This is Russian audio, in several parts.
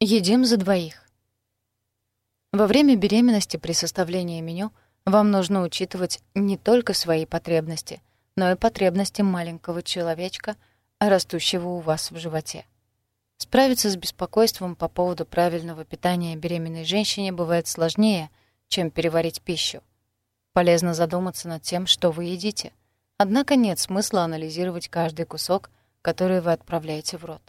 Едим за двоих. Во время беременности при составлении меню вам нужно учитывать не только свои потребности, но и потребности маленького человечка, растущего у вас в животе. Справиться с беспокойством по поводу правильного питания беременной женщине бывает сложнее, чем переварить пищу. Полезно задуматься над тем, что вы едите. Однако нет смысла анализировать каждый кусок, который вы отправляете в рот.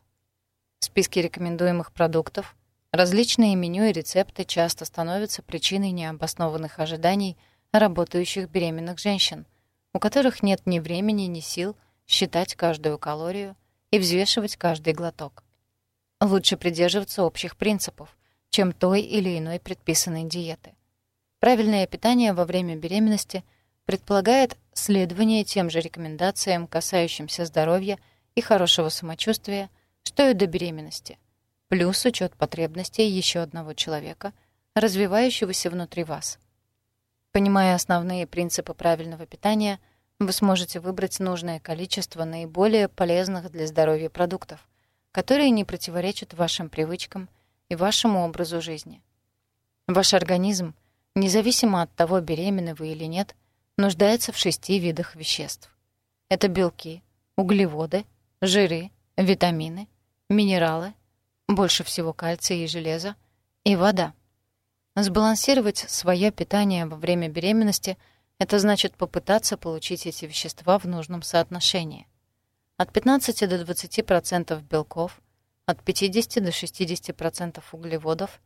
Списки рекомендуемых продуктов, различные меню и рецепты часто становятся причиной необоснованных ожиданий работающих беременных женщин, у которых нет ни времени, ни сил считать каждую калорию и взвешивать каждый глоток. Лучше придерживаться общих принципов, чем той или иной предписанной диеты. Правильное питание во время беременности предполагает следование тем же рекомендациям, касающимся здоровья и хорошего самочувствия, что и до беременности, плюс учет потребностей еще одного человека, развивающегося внутри вас. Понимая основные принципы правильного питания, вы сможете выбрать нужное количество наиболее полезных для здоровья продуктов, которые не противоречат вашим привычкам и вашему образу жизни. Ваш организм, независимо от того, беременны вы или нет, нуждается в шести видах веществ. Это белки, углеводы, жиры, витамины, минералы, больше всего кальция и железа, и вода. Сбалансировать свое питание во время беременности — это значит попытаться получить эти вещества в нужном соотношении. От 15 до 20% белков, от 50 до 60% углеводов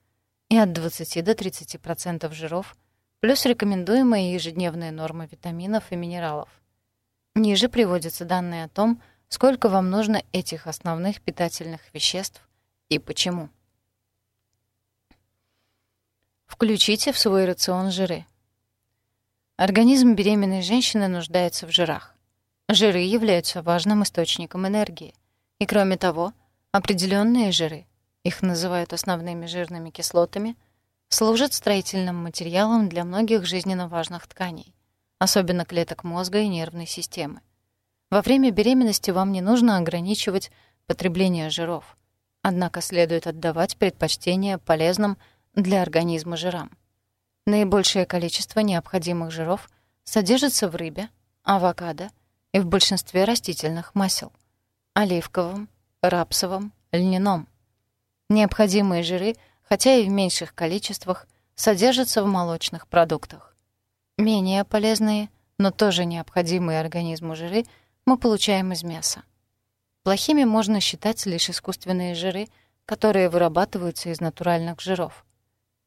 и от 20 до 30% жиров, плюс рекомендуемые ежедневные нормы витаминов и минералов. Ниже приводятся данные о том, сколько вам нужно этих основных питательных веществ и почему. Включите в свой рацион жиры. Организм беременной женщины нуждается в жирах. Жиры являются важным источником энергии. И кроме того, определенные жиры, их называют основными жирными кислотами, служат строительным материалом для многих жизненно важных тканей, особенно клеток мозга и нервной системы. Во время беременности вам не нужно ограничивать потребление жиров, однако следует отдавать предпочтение полезным для организма жирам. Наибольшее количество необходимых жиров содержится в рыбе, авокадо и в большинстве растительных масел — оливковом, рапсовом, льняном. Необходимые жиры, хотя и в меньших количествах, содержатся в молочных продуктах. Менее полезные, но тоже необходимые организму жиры — мы получаем из мяса. Плохими можно считать лишь искусственные жиры, которые вырабатываются из натуральных жиров.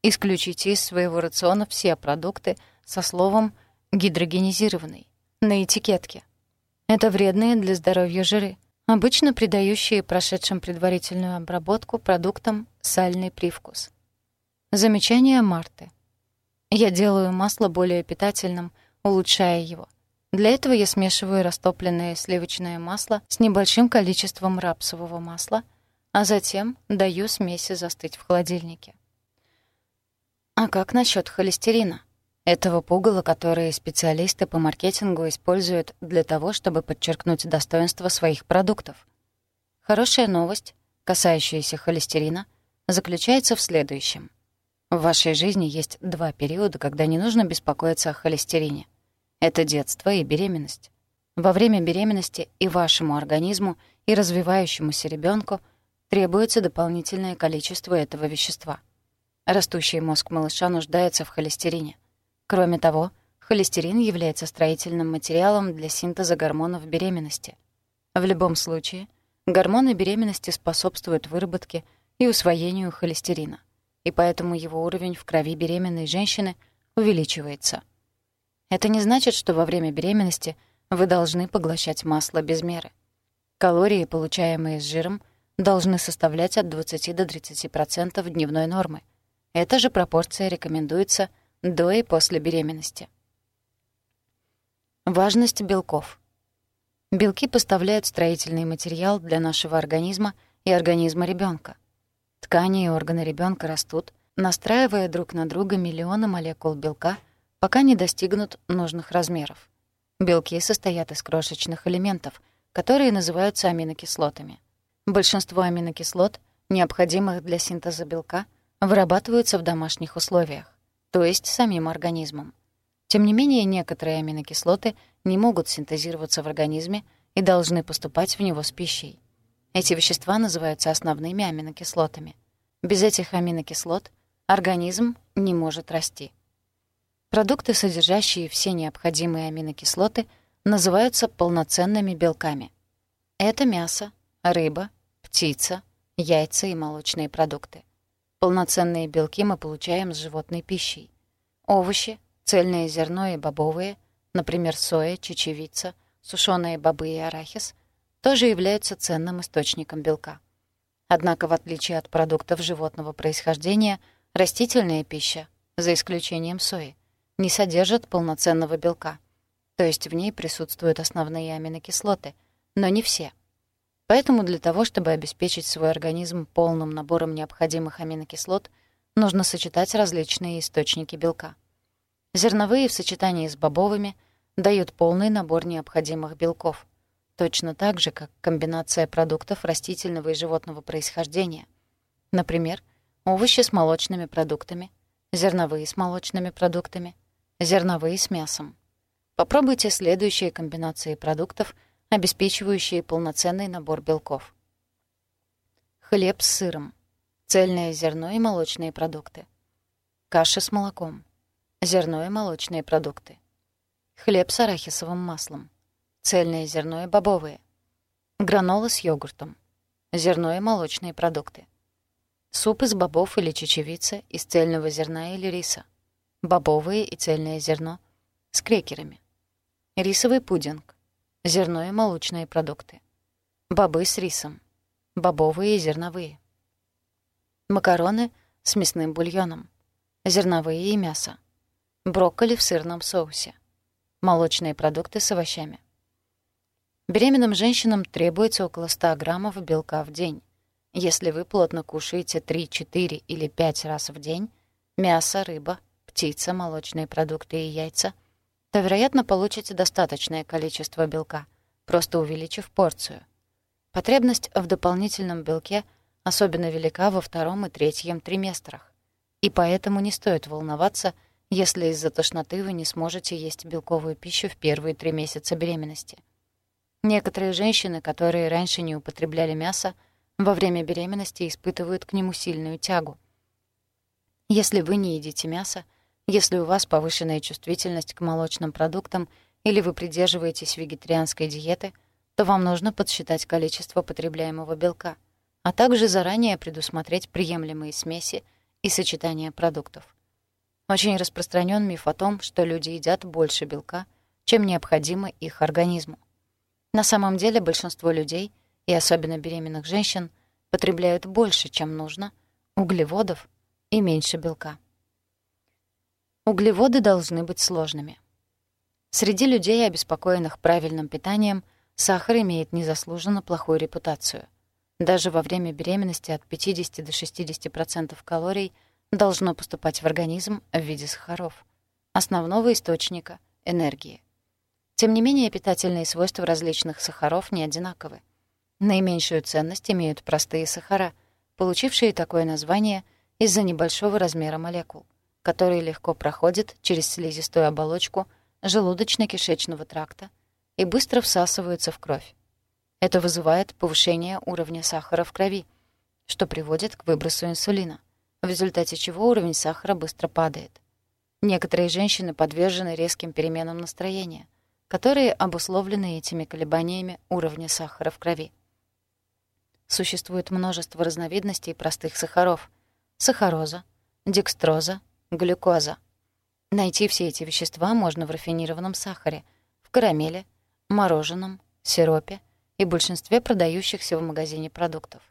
Исключите из своего рациона все продукты со словом «гидрогенизированный» на этикетке. Это вредные для здоровья жиры, обычно придающие прошедшим предварительную обработку продуктам сальный привкус. Замечание Марты. Я делаю масло более питательным, улучшая его. Для этого я смешиваю растопленное сливочное масло с небольшим количеством рапсового масла, а затем даю смеси застыть в холодильнике. А как насчет холестерина? Этого пугала, которые специалисты по маркетингу используют для того, чтобы подчеркнуть достоинство своих продуктов. Хорошая новость, касающаяся холестерина, заключается в следующем. В вашей жизни есть два периода, когда не нужно беспокоиться о холестерине. Это детство и беременность. Во время беременности и вашему организму, и развивающемуся ребенку требуется дополнительное количество этого вещества. Растущий мозг малыша нуждается в холестерине. Кроме того, холестерин является строительным материалом для синтеза гормонов беременности. В любом случае, гормоны беременности способствуют выработке и усвоению холестерина, и поэтому его уровень в крови беременной женщины увеличивается — это не значит, что во время беременности вы должны поглощать масло без меры. Калории, получаемые с жиром, должны составлять от 20 до 30% дневной нормы. Эта же пропорция рекомендуется до и после беременности. Важность белков. Белки поставляют строительный материал для нашего организма и организма ребенка. Ткани и органы ребенка растут, настраивая друг на друга миллионы молекул белка — пока не достигнут нужных размеров. Белки состоят из крошечных элементов, которые называются аминокислотами. Большинство аминокислот необходимых для синтеза белка, вырабатываются в домашних условиях, то есть самим организмом. Тем не менее, некоторые аминокислоты не могут синтезироваться в организме и должны поступать в него с пищей. Эти вещества называются основными аминокислотами. Без этих аминокислот организм не может расти. Продукты, содержащие все необходимые аминокислоты, называются полноценными белками. Это мясо, рыба, птица, яйца и молочные продукты. Полноценные белки мы получаем с животной пищей. Овощи, цельное зерно и бобовые, например, соя, чечевица, сушеные бобы и арахис, тоже являются ценным источником белка. Однако, в отличие от продуктов животного происхождения, растительная пища, за исключением сои, не содержит полноценного белка, то есть в ней присутствуют основные аминокислоты, но не все. Поэтому для того, чтобы обеспечить свой организм полным набором необходимых аминокислот, нужно сочетать различные источники белка. Зерновые в сочетании с бобовыми дают полный набор необходимых белков, точно так же, как комбинация продуктов растительного и животного происхождения. Например, овощи с молочными продуктами, зерновые с молочными продуктами — зерновые с мясом. Попробуйте следующие комбинации продуктов, обеспечивающие полноценный набор белков. Хлеб с сыром, цельное зерно и молочные продукты. Каша с молоком, зерно и молочные продукты. Хлеб с арахисовым маслом, цельное зерно и бобовые. Гранола с йогуртом, зерно и молочные продукты. Суп из бобов или чечевицы из цельного зерна или риса бобовые и цельное зерно с крекерами, рисовый пудинг, зерно и молочные продукты, бобы с рисом, бобовые и зерновые, макароны с мясным бульоном, зерновые и мясо, брокколи в сырном соусе, молочные продукты с овощами. Беременным женщинам требуется около 100 граммов белка в день. Если вы плотно кушаете 3, 4 или 5 раз в день, мясо, рыба, птица, молочные продукты и яйца, то, вероятно, получите достаточное количество белка, просто увеличив порцию. Потребность в дополнительном белке особенно велика во втором и третьем триместрах, и поэтому не стоит волноваться, если из-за тошноты вы не сможете есть белковую пищу в первые три месяца беременности. Некоторые женщины, которые раньше не употребляли мясо, во время беременности испытывают к нему сильную тягу. Если вы не едите мясо, если у вас повышенная чувствительность к молочным продуктам или вы придерживаетесь вегетарианской диеты, то вам нужно подсчитать количество потребляемого белка, а также заранее предусмотреть приемлемые смеси и сочетания продуктов. Очень распространен миф о том, что люди едят больше белка, чем необходимо их организму. На самом деле большинство людей, и особенно беременных женщин, потребляют больше, чем нужно, углеводов и меньше белка. Углеводы должны быть сложными. Среди людей, обеспокоенных правильным питанием, сахар имеет незаслуженно плохую репутацию. Даже во время беременности от 50 до 60% калорий должно поступать в организм в виде сахаров, основного источника энергии. Тем не менее, питательные свойства различных сахаров не одинаковы. Наименьшую ценность имеют простые сахара, получившие такое название из-за небольшого размера молекул который легко проходит через слизистую оболочку желудочно-кишечного тракта и быстро всасываются в кровь. Это вызывает повышение уровня сахара в крови, что приводит к выбросу инсулина, в результате чего уровень сахара быстро падает. Некоторые женщины подвержены резким переменам настроения, которые обусловлены этими колебаниями уровня сахара в крови. Существует множество разновидностей простых сахаров — сахароза, декстроза, глюкоза. Найти все эти вещества можно в рафинированном сахаре, в карамели, мороженом, сиропе и большинстве продающихся в магазине продуктов.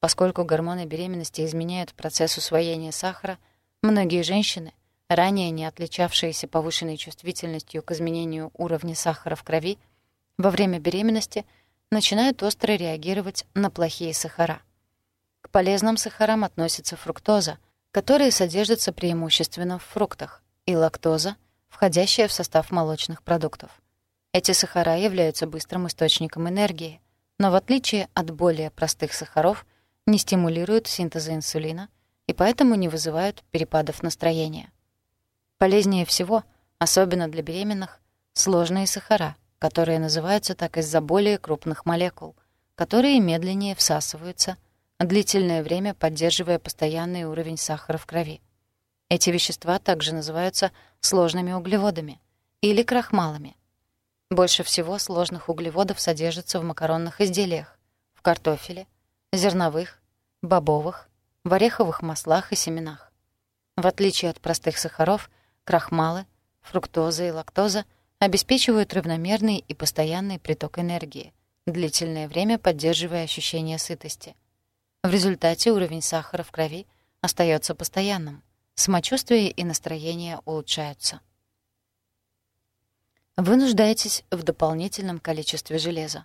Поскольку гормоны беременности изменяют процесс усвоения сахара, многие женщины, ранее не отличавшиеся повышенной чувствительностью к изменению уровня сахара в крови, во время беременности начинают остро реагировать на плохие сахара. К полезным сахарам относится фруктоза — которые содержатся преимущественно в фруктах, и лактоза, входящая в состав молочных продуктов. Эти сахара являются быстрым источником энергии, но в отличие от более простых сахаров, не стимулируют синтеза инсулина и поэтому не вызывают перепадов настроения. Полезнее всего, особенно для беременных, сложные сахара, которые называются так из-за более крупных молекул, которые медленнее всасываются, длительное время поддерживая постоянный уровень сахара в крови. Эти вещества также называются сложными углеводами или крахмалами. Больше всего сложных углеводов содержится в макаронных изделиях, в картофеле, зерновых, бобовых, в ореховых маслах и семенах. В отличие от простых сахаров, крахмалы, фруктоза и лактоза обеспечивают равномерный и постоянный приток энергии, длительное время поддерживая ощущение сытости. В результате уровень сахара в крови остается постоянным, самочувствие и настроение улучшаются. Вы нуждаетесь в дополнительном количестве железа.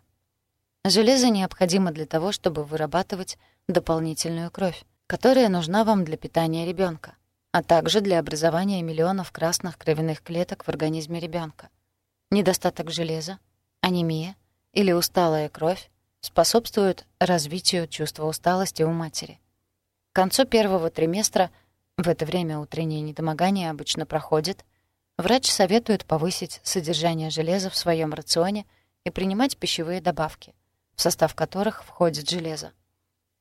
Железо необходимо для того, чтобы вырабатывать дополнительную кровь, которая нужна вам для питания ребенка, а также для образования миллионов красных кровяных клеток в организме ребенка. Недостаток железа, анемия или усталая кровь способствуют развитию чувства усталости у матери. К концу первого триместра, в это время утреннее недомогание обычно проходит, врач советует повысить содержание железа в своем рационе и принимать пищевые добавки, в состав которых входит железо.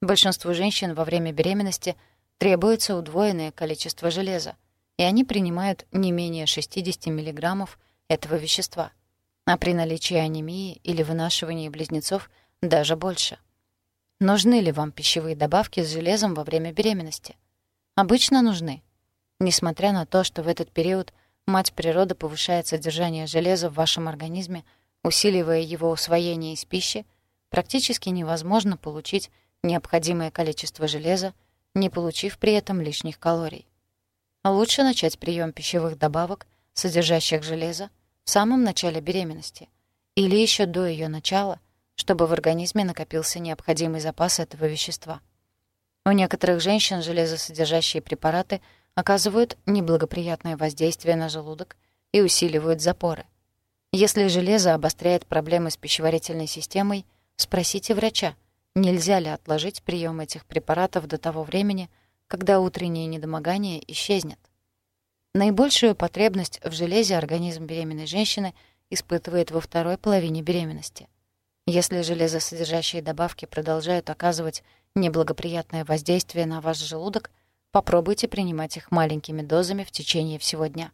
Большинству женщин во время беременности требуется удвоенное количество железа, и они принимают не менее 60 мг этого вещества, а при наличии анемии или вынашивании близнецов даже больше. Нужны ли вам пищевые добавки с железом во время беременности? Обычно нужны. Несмотря на то, что в этот период мать природа повышает содержание железа в вашем организме, усиливая его усвоение из пищи, практически невозможно получить необходимое количество железа, не получив при этом лишних калорий. Лучше начать прием пищевых добавок, содержащих железо, в самом начале беременности или еще до ее начала, чтобы в организме накопился необходимый запас этого вещества. У некоторых женщин железосодержащие препараты оказывают неблагоприятное воздействие на желудок и усиливают запоры. Если железо обостряет проблемы с пищеварительной системой, спросите врача, нельзя ли отложить прием этих препаратов до того времени, когда утреннее недомогание исчезнет. Наибольшую потребность в железе организм беременной женщины испытывает во второй половине беременности. Если железосодержащие добавки продолжают оказывать неблагоприятное воздействие на ваш желудок, попробуйте принимать их маленькими дозами в течение всего дня.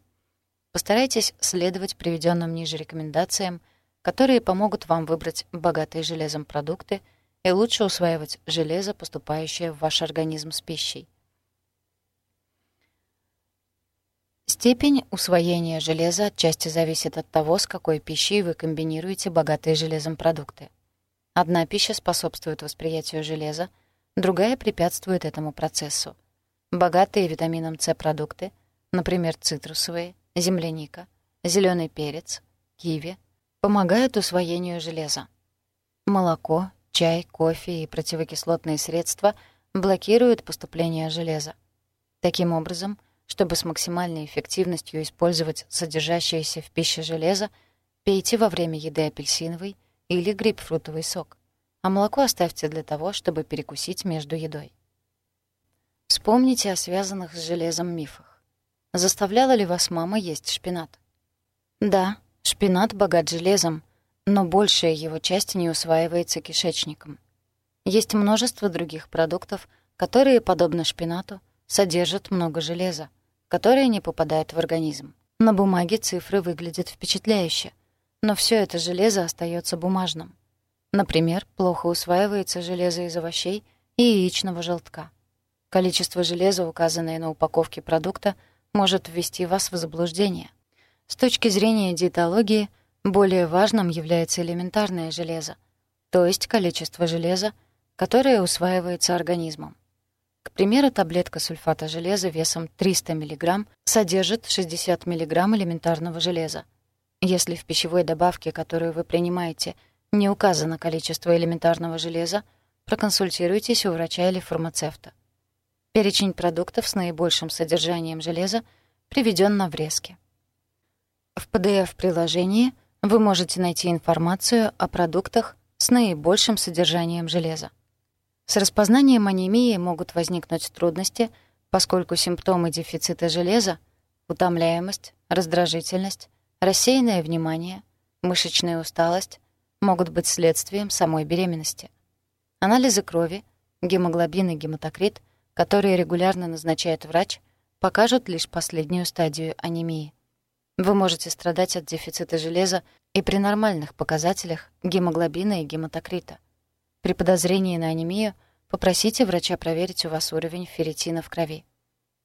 Постарайтесь следовать приведенным ниже рекомендациям, которые помогут вам выбрать богатые железом продукты и лучше усваивать железо, поступающее в ваш организм с пищей. Степень усвоения железа отчасти зависит от того, с какой пищей вы комбинируете богатые железом продукты. Одна пища способствует восприятию железа, другая препятствует этому процессу. Богатые витамином С продукты, например, цитрусовые, земляника, зеленый перец, киви, помогают усвоению железа. Молоко, чай, кофе и противокислотные средства блокируют поступление железа. Таким образом, чтобы с максимальной эффективностью использовать содержащееся в пище железо, пейте во время еды апельсиновый или грейпфрутовый сок, а молоко оставьте для того, чтобы перекусить между едой. Вспомните о связанных с железом мифах. Заставляла ли вас мама есть шпинат? Да, шпинат богат железом, но большая его часть не усваивается кишечником. Есть множество других продуктов, которые, подобно шпинату, содержат много железа, которое не попадает в организм. На бумаге цифры выглядят впечатляюще, но все это железо остается бумажным. Например, плохо усваивается железо из овощей и яичного желтка. Количество железа, указанное на упаковке продукта, может ввести вас в заблуждение. С точки зрения диетологии, более важным является элементарное железо, то есть количество железа, которое усваивается организмом. К примеру, таблетка сульфата железа весом 300 мг содержит 60 мг элементарного железа. Если в пищевой добавке, которую вы принимаете, не указано количество элементарного железа, проконсультируйтесь у врача или фармацевта. Перечень продуктов с наибольшим содержанием железа приведен на врезке. В PDF-приложении вы можете найти информацию о продуктах с наибольшим содержанием железа. С распознанием анемии могут возникнуть трудности, поскольку симптомы дефицита железа — утомляемость, раздражительность, рассеянное внимание, мышечная усталость — могут быть следствием самой беременности. Анализы крови, гемоглобин и гематокрит, которые регулярно назначает врач, покажут лишь последнюю стадию анемии. Вы можете страдать от дефицита железа и при нормальных показателях гемоглобина и гематокрита. При подозрении на анемию попросите врача проверить у вас уровень ферритина в крови.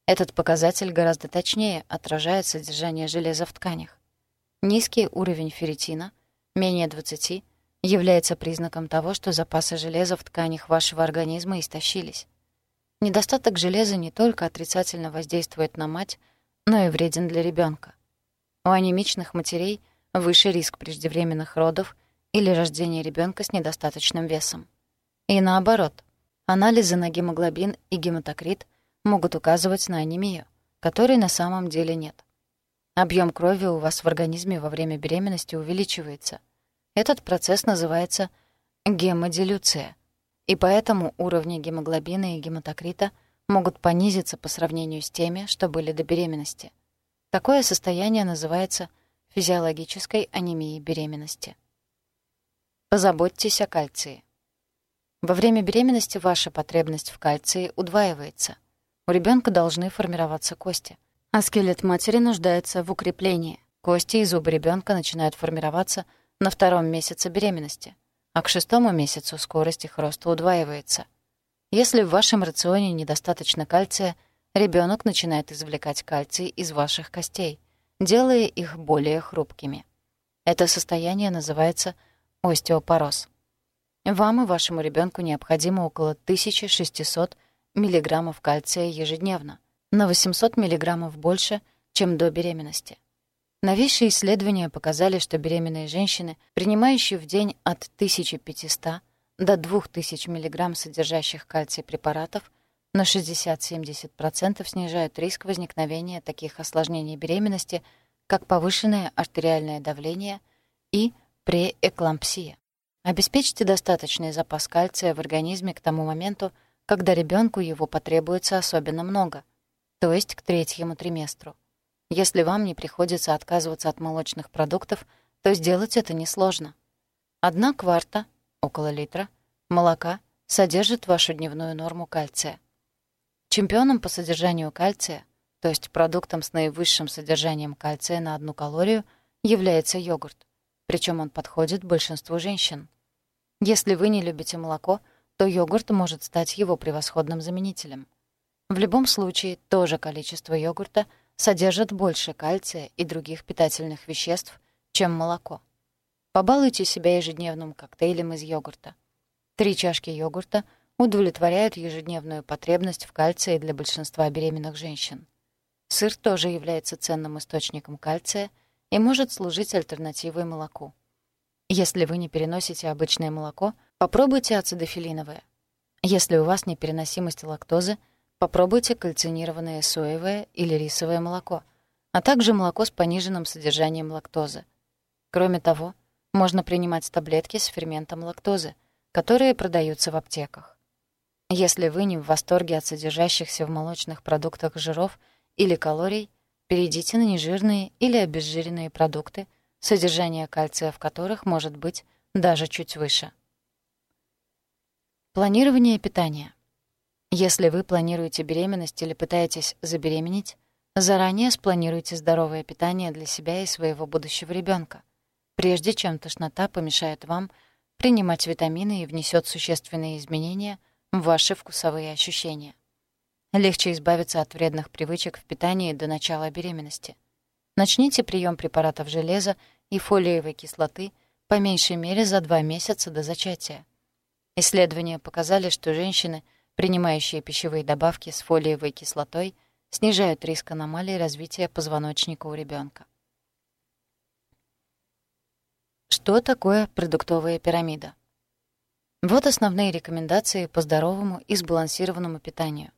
Этот показатель гораздо точнее отражает содержание железа в тканях. Низкий уровень ферритина, менее 20, является признаком того, что запасы железа в тканях вашего организма истощились. Недостаток железа не только отрицательно воздействует на мать, но и вреден для ребенка. У анемичных матерей выше риск преждевременных родов или рождения ребенка с недостаточным весом. И наоборот, анализы на гемоглобин и гематокрит могут указывать на анемию, которой на самом деле нет. Объем крови у вас в организме во время беременности увеличивается. Этот процесс называется гемодилюция, и поэтому уровни гемоглобина и гематокрита могут понизиться по сравнению с теми, что были до беременности. Такое состояние называется физиологической анемией беременности. Позаботьтесь о кальции. Во время беременности ваша потребность в кальции удваивается. У ребенка должны формироваться кости, а скелет матери нуждается в укреплении. Кости и зубы ребенка начинают формироваться на втором месяце беременности, а к шестому месяцу скорость их роста удваивается. Если в вашем рационе недостаточно кальция, ребенок начинает извлекать кальций из ваших костей, делая их более хрупкими. Это состояние называется остеопороз. Вам и вашему ребенку необходимо около 1600 мг кальция ежедневно, на 800 мг больше, чем до беременности. Новейшие исследования показали, что беременные женщины, принимающие в день от 1500 до 2000 мг содержащих кальций препаратов, на 60-70% снижают риск возникновения таких осложнений беременности, как повышенное артериальное давление и преэклампсия. Обеспечьте достаточный запас кальция в организме к тому моменту, когда ребенку его потребуется особенно много, то есть к третьему триместру. Если вам не приходится отказываться от молочных продуктов, то сделать это несложно. Одна кварта, около литра, молока содержит вашу дневную норму кальция. Чемпионом по содержанию кальция, то есть продуктом с наивысшим содержанием кальция на одну калорию, является йогурт. Причем он подходит большинству женщин. Если вы не любите молоко, то йогурт может стать его превосходным заменителем. В любом случае, то же количество йогурта — содержат больше кальция и других питательных веществ, чем молоко. Побалуйте себя ежедневным коктейлем из йогурта. Три чашки йогурта удовлетворяют ежедневную потребность в кальции для большинства беременных женщин. Сыр тоже является ценным источником кальция и может служить альтернативой молоку. Если вы не переносите обычное молоко, попробуйте ацидофилиновое. Если у вас непереносимость лактозы — Попробуйте кальцинированное соевое или рисовое молоко, а также молоко с пониженным содержанием лактозы. Кроме того, можно принимать таблетки с ферментом лактозы, которые продаются в аптеках. Если вы не в восторге от содержащихся в молочных продуктах жиров или калорий, перейдите на нежирные или обезжиренные продукты, содержание кальция в которых может быть даже чуть выше. Планирование питания. Если вы планируете беременность или пытаетесь забеременеть, заранее спланируйте здоровое питание для себя и своего будущего ребенка, прежде чем тошнота помешает вам принимать витамины и внесет существенные изменения в ваши вкусовые ощущения. Легче избавиться от вредных привычек в питании до начала беременности. Начните прием препаратов железа и фолиевой кислоты по меньшей мере за два месяца до зачатия. Исследования показали, что женщины — принимающие пищевые добавки с фолиевой кислотой, снижают риск аномалий развития позвоночника у ребенка. Что такое продуктовая пирамида? Вот основные рекомендации по здоровому и сбалансированному питанию.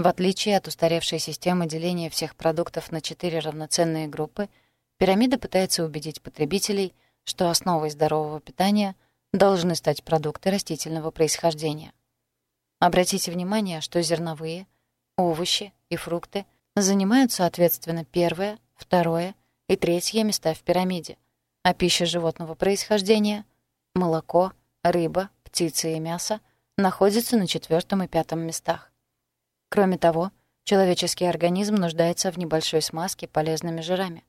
В отличие от устаревшей системы деления всех продуктов на четыре равноценные группы, пирамида пытается убедить потребителей, что основой здорового питания должны стать продукты растительного происхождения. Обратите внимание, что зерновые, овощи и фрукты занимают, соответственно, первое, второе и третье места в пирамиде, а пища животного происхождения — молоко, рыба, птицы и мясо — находятся на четвертом и пятом местах. Кроме того, человеческий организм нуждается в небольшой смазке полезными жирами.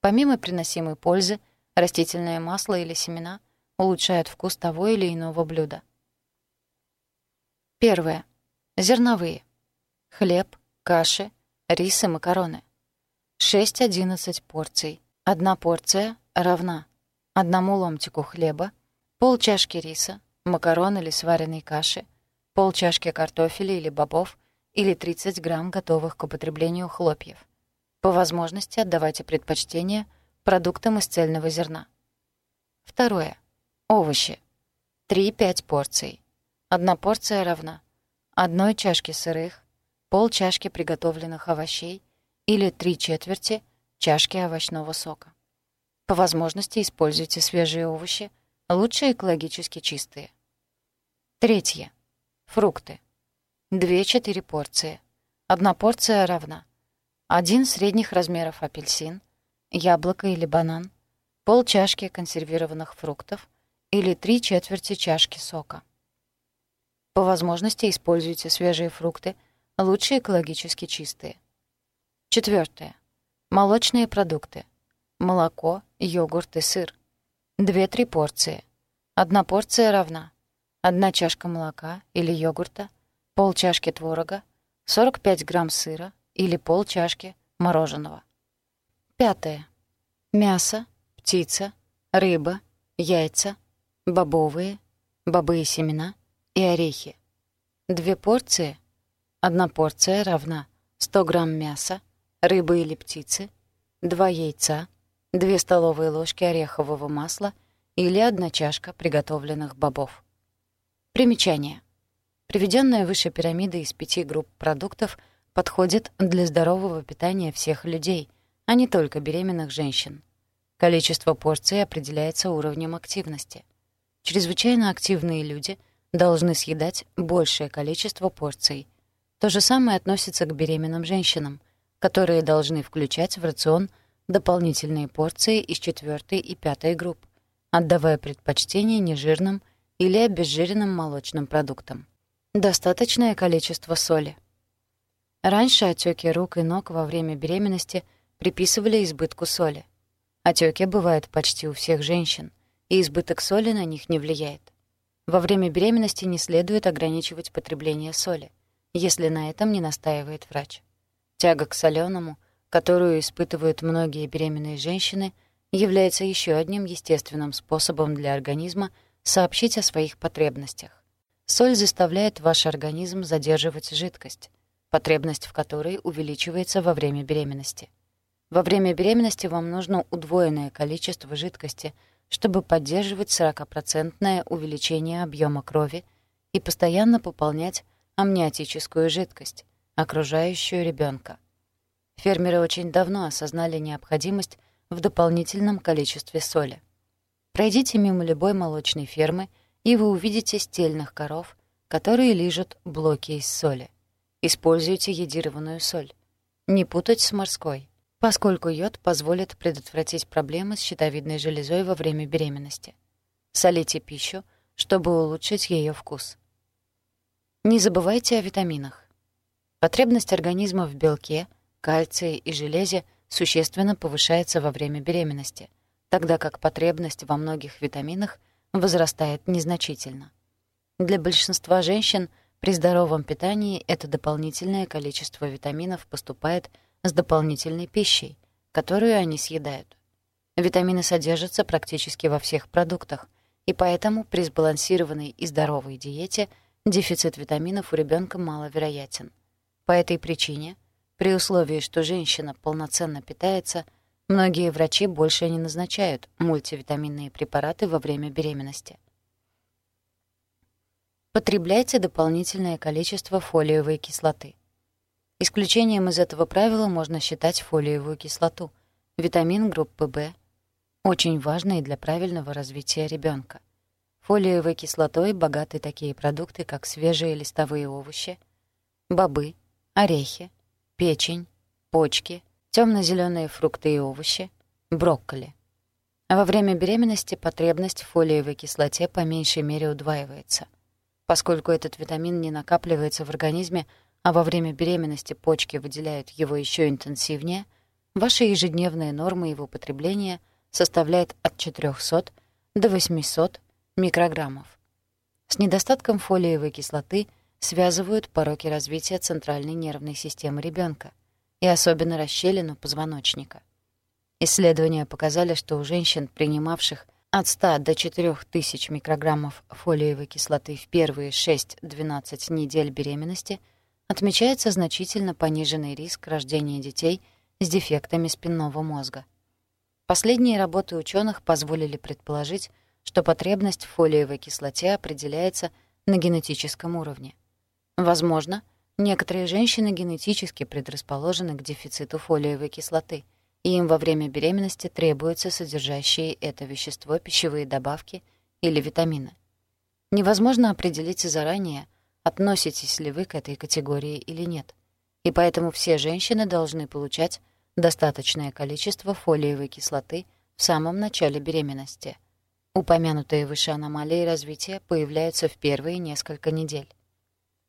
Помимо приносимой пользы, растительное масло или семена улучшают вкус того или иного блюда. Первое. Зерновые. Хлеб, каши, рис и макароны. 6-11 порций. Одна порция равна одному ломтику хлеба, пол чашки риса, макарон или сваренной каши, пол чашки картофеля или бобов или 30 грамм готовых к употреблению хлопьев. По возможности отдавайте предпочтение продуктам из цельного зерна. Второе. Овощи. 3-5 порций. Одна порция равна одной чашке сырых, пол чашки приготовленных овощей или три четверти чашки овощного сока. По возможности используйте свежие овощи, лучше экологически чистые. Третье. Фрукты. 2-4 порции. Одна порция равна. Один средних размеров апельсин, яблоко или банан, пол чашки консервированных фруктов или три четверти чашки сока. По возможности используйте свежие фрукты, лучше экологически чистые. Четвертое. Молочные продукты. Молоко, йогурт и сыр. 2-3 порции. Одна порция равна. Одна чашка молока или йогурта, пол чашки творога, 45 грамм сыра или пол чашки мороженого. Пятое. Мясо, птица, рыба, яйца, бобовые, бобы и семена — и орехи. Две порции. Одна порция равна 100 грамм мяса, рыбы или птицы, два яйца, две столовые ложки орехового масла или одна чашка приготовленных бобов. Примечание. Приведенная выше пирамида из пяти групп продуктов подходит для здорового питания всех людей, а не только беременных женщин. Количество порций определяется уровнем активности. Чрезвычайно активные люди — должны съедать большее количество порций. То же самое относится к беременным женщинам, которые должны включать в рацион дополнительные порции из четвертой и пятой групп, отдавая предпочтение нежирным или обезжиренным молочным продуктам. Достаточное количество соли. Раньше отеки рук и ног во время беременности приписывали избытку соли. Отеки бывают почти у всех женщин, и избыток соли на них не влияет. Во время беременности не следует ограничивать потребление соли, если на этом не настаивает врач. Тяга к солёному, которую испытывают многие беременные женщины, является еще одним естественным способом для организма сообщить о своих потребностях. Соль заставляет ваш организм задерживать жидкость, потребность в которой увеличивается во время беременности. Во время беременности вам нужно удвоенное количество жидкости — чтобы поддерживать 40% увеличение объема крови и постоянно пополнять амниотическую жидкость, окружающую ребенка. Фермеры очень давно осознали необходимость в дополнительном количестве соли. Пройдите мимо любой молочной фермы, и вы увидите стельных коров, которые лижут блоки из соли. Используйте йодированную соль. Не путать с морской поскольку йод позволит предотвратить проблемы с щитовидной железой во время беременности. Солите пищу, чтобы улучшить ее вкус. Не забывайте о витаминах. Потребность организма в белке, кальции и железе существенно повышается во время беременности, тогда как потребность во многих витаминах возрастает незначительно. Для большинства женщин при здоровом питании это дополнительное количество витаминов поступает – с дополнительной пищей, которую они съедают. Витамины содержатся практически во всех продуктах, и поэтому при сбалансированной и здоровой диете дефицит витаминов у ребенка маловероятен. По этой причине, при условии, что женщина полноценно питается, многие врачи больше не назначают мультивитаминные препараты во время беременности. Потребляйте дополнительное количество фолиевой кислоты – Исключением из этого правила можно считать фолиевую кислоту, витамин группы В, очень важный для правильного развития ребенка. Фолиевой кислотой богаты такие продукты, как свежие листовые овощи, бобы, орехи, печень, почки, темно-зеленые фрукты и овощи, брокколи. Во время беременности потребность в фолиевой кислоте по меньшей мере удваивается. Поскольку этот витамин не накапливается в организме, а во время беременности почки выделяют его еще интенсивнее, ваша ежедневная норма его потребления составляет от 400 до 800 микрограммов. С недостатком фолиевой кислоты связывают пороки развития центральной нервной системы ребенка и особенно расщелину позвоночника. Исследования показали, что у женщин, принимавших от 100 до 4000 микрограммов фолиевой кислоты в первые 6-12 недель беременности, отмечается значительно пониженный риск рождения детей с дефектами спинного мозга. Последние работы ученых позволили предположить, что потребность в фолиевой кислоте определяется на генетическом уровне. Возможно, некоторые женщины генетически предрасположены к дефициту фолиевой кислоты, и им во время беременности требуются содержащие это вещество пищевые добавки или витамины. Невозможно определить заранее, относитесь ли вы к этой категории или нет, и поэтому все женщины должны получать достаточное количество фолиевой кислоты в самом начале беременности — Упомянутые выше аномалии развития появляются в первые несколько недель.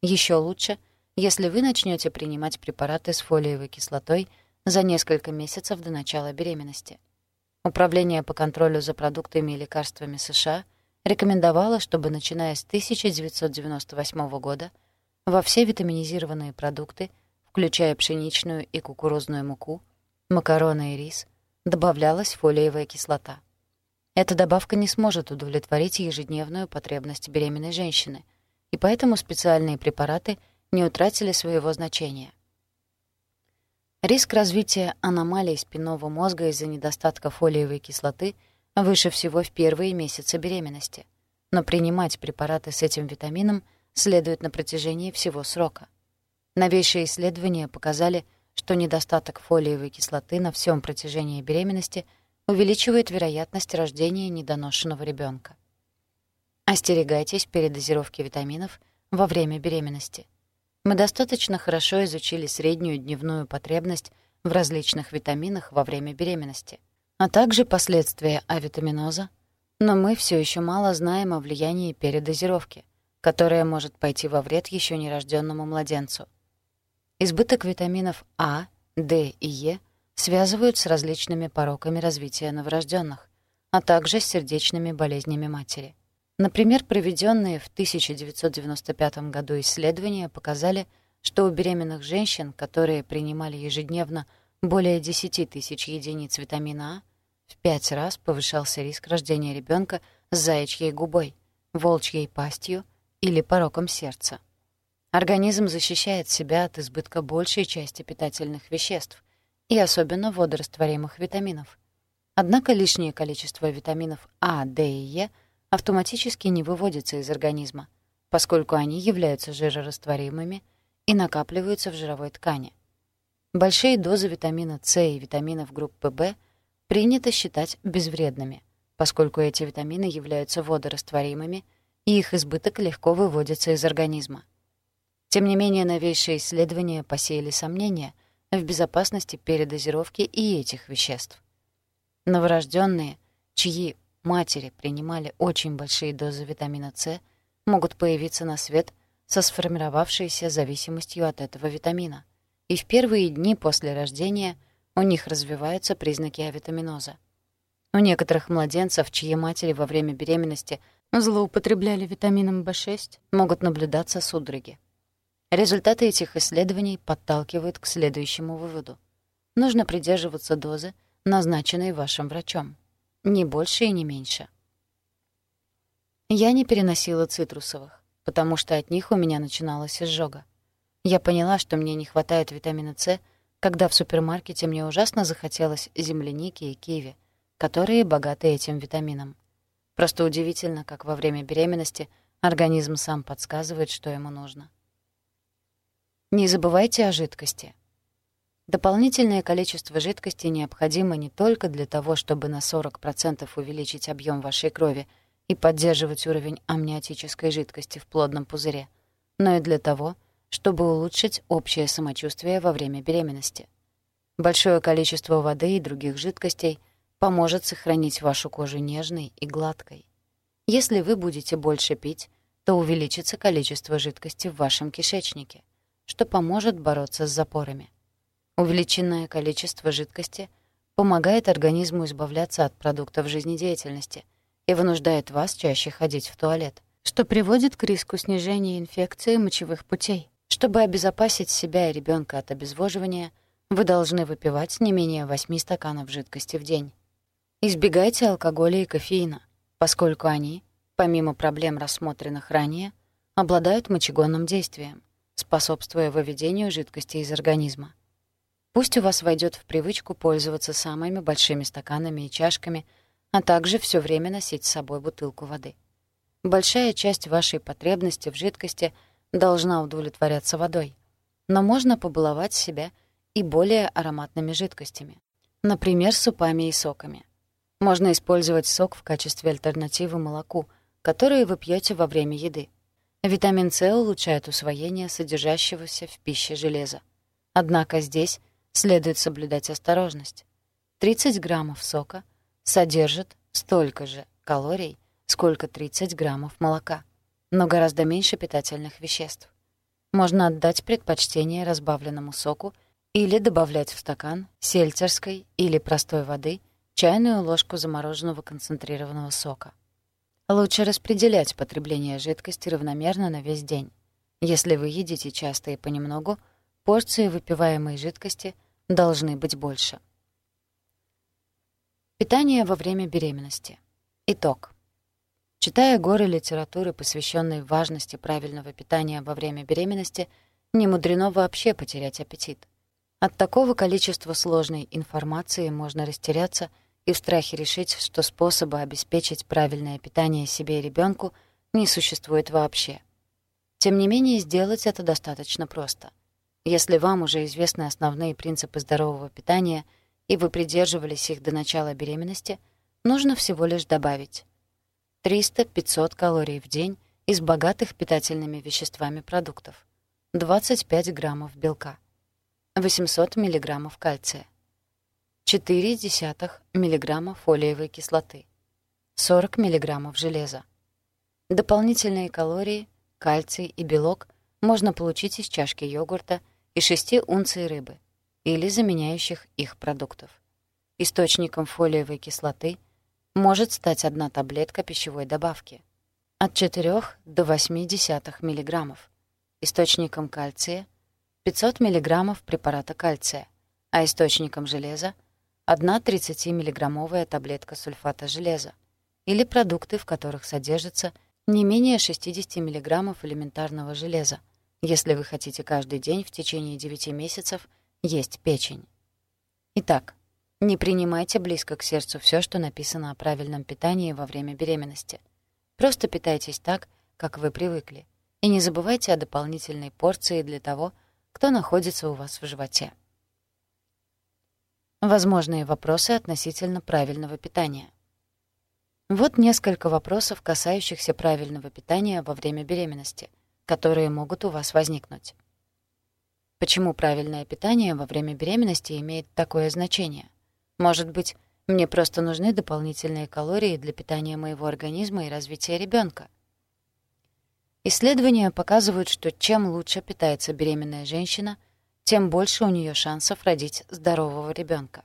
Еще лучше, если вы начнете принимать препараты с фолиевой кислотой за несколько месяцев до начала беременности. Управление по контролю за продуктами и лекарствами США рекомендовало, чтобы, начиная с 1998 года, во все витаминизированные продукты, включая пшеничную и кукурузную муку, макароны и рис, добавлялась фолиевая кислота. Эта добавка не сможет удовлетворить ежедневную потребность беременной женщины, и поэтому специальные препараты не утратили своего значения. Риск развития аномалий спинного мозга из-за недостатка фолиевой кислоты выше всего в первые месяцы беременности, но принимать препараты с этим витамином следует на протяжении всего срока. Новейшие исследования показали, что недостаток фолиевой кислоты на всем протяжении беременности – увеличивает вероятность рождения недоношенного ребенка. Остерегайтесь передозировки витаминов во время беременности. Мы достаточно хорошо изучили среднюю дневную потребность в различных витаминах во время беременности, а также последствия авитаминоза, но мы все еще мало знаем о влиянии передозировки, которая может пойти во вред еще нерожденному младенцу. Избыток витаминов А, D и Е связывают с различными пороками развития новорожденных, а также с сердечными болезнями матери. Например, проведенные в 1995 году исследования показали, что у беременных женщин, которые принимали ежедневно более 10 тысяч единиц витамина А, в пять раз повышался риск рождения ребенка с заячьей губой, волчьей пастью или пороком сердца. Организм защищает себя от избытка большей части питательных веществ, и особенно водорастворимых витаминов. Однако лишнее количество витаминов А, D и Е автоматически не выводится из организма, поскольку они являются жирорастворимыми и накапливаются в жировой ткани. Большие дозы витамина С и витаминов группы В принято считать безвредными, поскольку эти витамины являются водорастворимыми, и их избыток легко выводится из организма. Тем не менее, новейшие исследования посеяли сомнения — в безопасности передозировки и этих веществ. Новорожденные, чьи матери принимали очень большие дозы витамина С, могут появиться на свет со сформировавшейся зависимостью от этого витамина. И в первые дни после рождения у них развиваются признаки авитаминоза. У некоторых младенцев, чьи матери во время беременности злоупотребляли витамином В6, могут наблюдаться судороги. Результаты этих исследований подталкивают к следующему выводу. Нужно придерживаться дозы, назначенной вашим врачом. Не больше и не меньше. Я не переносила цитрусовых, потому что от них у меня начиналась изжога. Я поняла, что мне не хватает витамина С, когда в супермаркете мне ужасно захотелось земляники и киви, которые богаты этим витамином. Просто удивительно, как во время беременности организм сам подсказывает, что ему нужно. Не забывайте о жидкости. Дополнительное количество жидкости необходимо не только для того, чтобы на 40% увеличить объем вашей крови и поддерживать уровень амниотической жидкости в плодном пузыре, но и для того, чтобы улучшить общее самочувствие во время беременности. Большое количество воды и других жидкостей поможет сохранить вашу кожу нежной и гладкой. Если вы будете больше пить, то увеличится количество жидкости в вашем кишечнике, что поможет бороться с запорами. Увеличенное количество жидкости помогает организму избавляться от продуктов жизнедеятельности и вынуждает вас чаще ходить в туалет, что приводит к риску снижения инфекции мочевых путей. Чтобы обезопасить себя и ребенка от обезвоживания, вы должны выпивать не менее 8 стаканов жидкости в день. Избегайте алкоголя и кофеина, поскольку они, помимо проблем, рассмотренных ранее, обладают мочегонным действием, способствуя выведению жидкости из организма. Пусть у вас войдет в привычку пользоваться самыми большими стаканами и чашками, а также все время носить с собой бутылку воды. Большая часть вашей потребности в жидкости должна удовлетворяться водой, но можно побаловать себя и более ароматными жидкостями, например, супами и соками. Можно использовать сок в качестве альтернативы молоку, которые вы пьете во время еды. Витамин С улучшает усвоение содержащегося в пище железа. Однако здесь следует соблюдать осторожность. 30 граммов сока содержит столько же калорий, сколько 30 граммов молока, но гораздо меньше питательных веществ. Можно отдать предпочтение разбавленному соку или добавлять в стакан сельтерской или простой воды чайную ложку замороженного концентрированного сока. Лучше распределять потребление жидкости равномерно на весь день. Если вы едите часто и понемногу, порции выпиваемой жидкости должны быть больше. Питание во время беременности. Итог. Читая горы литературы, посвященной важности правильного питания во время беременности, не мудрено вообще потерять аппетит. От такого количества сложной информации можно растеряться – и в страхе решить, что способа обеспечить правильное питание себе и ребенку не существует вообще. Тем не менее, сделать это достаточно просто. Если вам уже известны основные принципы здорового питания, и вы придерживались их до начала беременности, нужно всего лишь добавить 300-500 калорий в день из богатых питательными веществами продуктов, 25 граммов белка, 800 миллиграммов кальция, 0,4 мг фолиевой кислоты, 40 мг железа. Дополнительные калории, кальций и белок можно получить из чашки йогурта и 6 унций рыбы или заменяющих их продуктов. Источником фолиевой кислоты может стать одна таблетка пищевой добавки от 4 до 0,8 мг. Источником кальция 500 мг препарата кальция, а источником железа — одна 30-миллиграммовая таблетка сульфата железа или продукты, в которых содержится не менее 60 миллиграммов элементарного железа, если вы хотите каждый день в течение 9 месяцев есть печень. Итак, не принимайте близко к сердцу все, что написано о правильном питании во время беременности. Просто питайтесь так, как вы привыкли, и не забывайте о дополнительной порции для того, кто находится у вас в животе. Возможные вопросы относительно правильного питания. Вот несколько вопросов, касающихся правильного питания во время беременности, которые могут у вас возникнуть. Почему правильное питание во время беременности имеет такое значение? Может быть, мне просто нужны дополнительные калории для питания моего организма и развития ребенка? Исследования показывают, что чем лучше питается беременная женщина, тем больше у нее шансов родить здорового ребенка.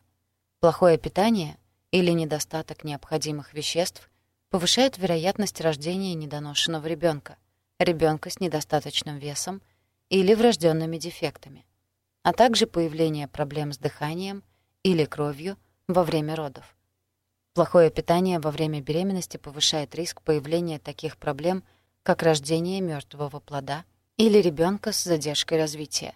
Плохое питание или недостаток необходимых веществ повышает вероятность рождения недоношенного ребенка, ребенка с недостаточным весом или врожденными дефектами, а также появление проблем с дыханием или кровью во время родов. Плохое питание во время беременности повышает риск появления таких проблем, как рождение мертвого плода или ребенка с задержкой развития.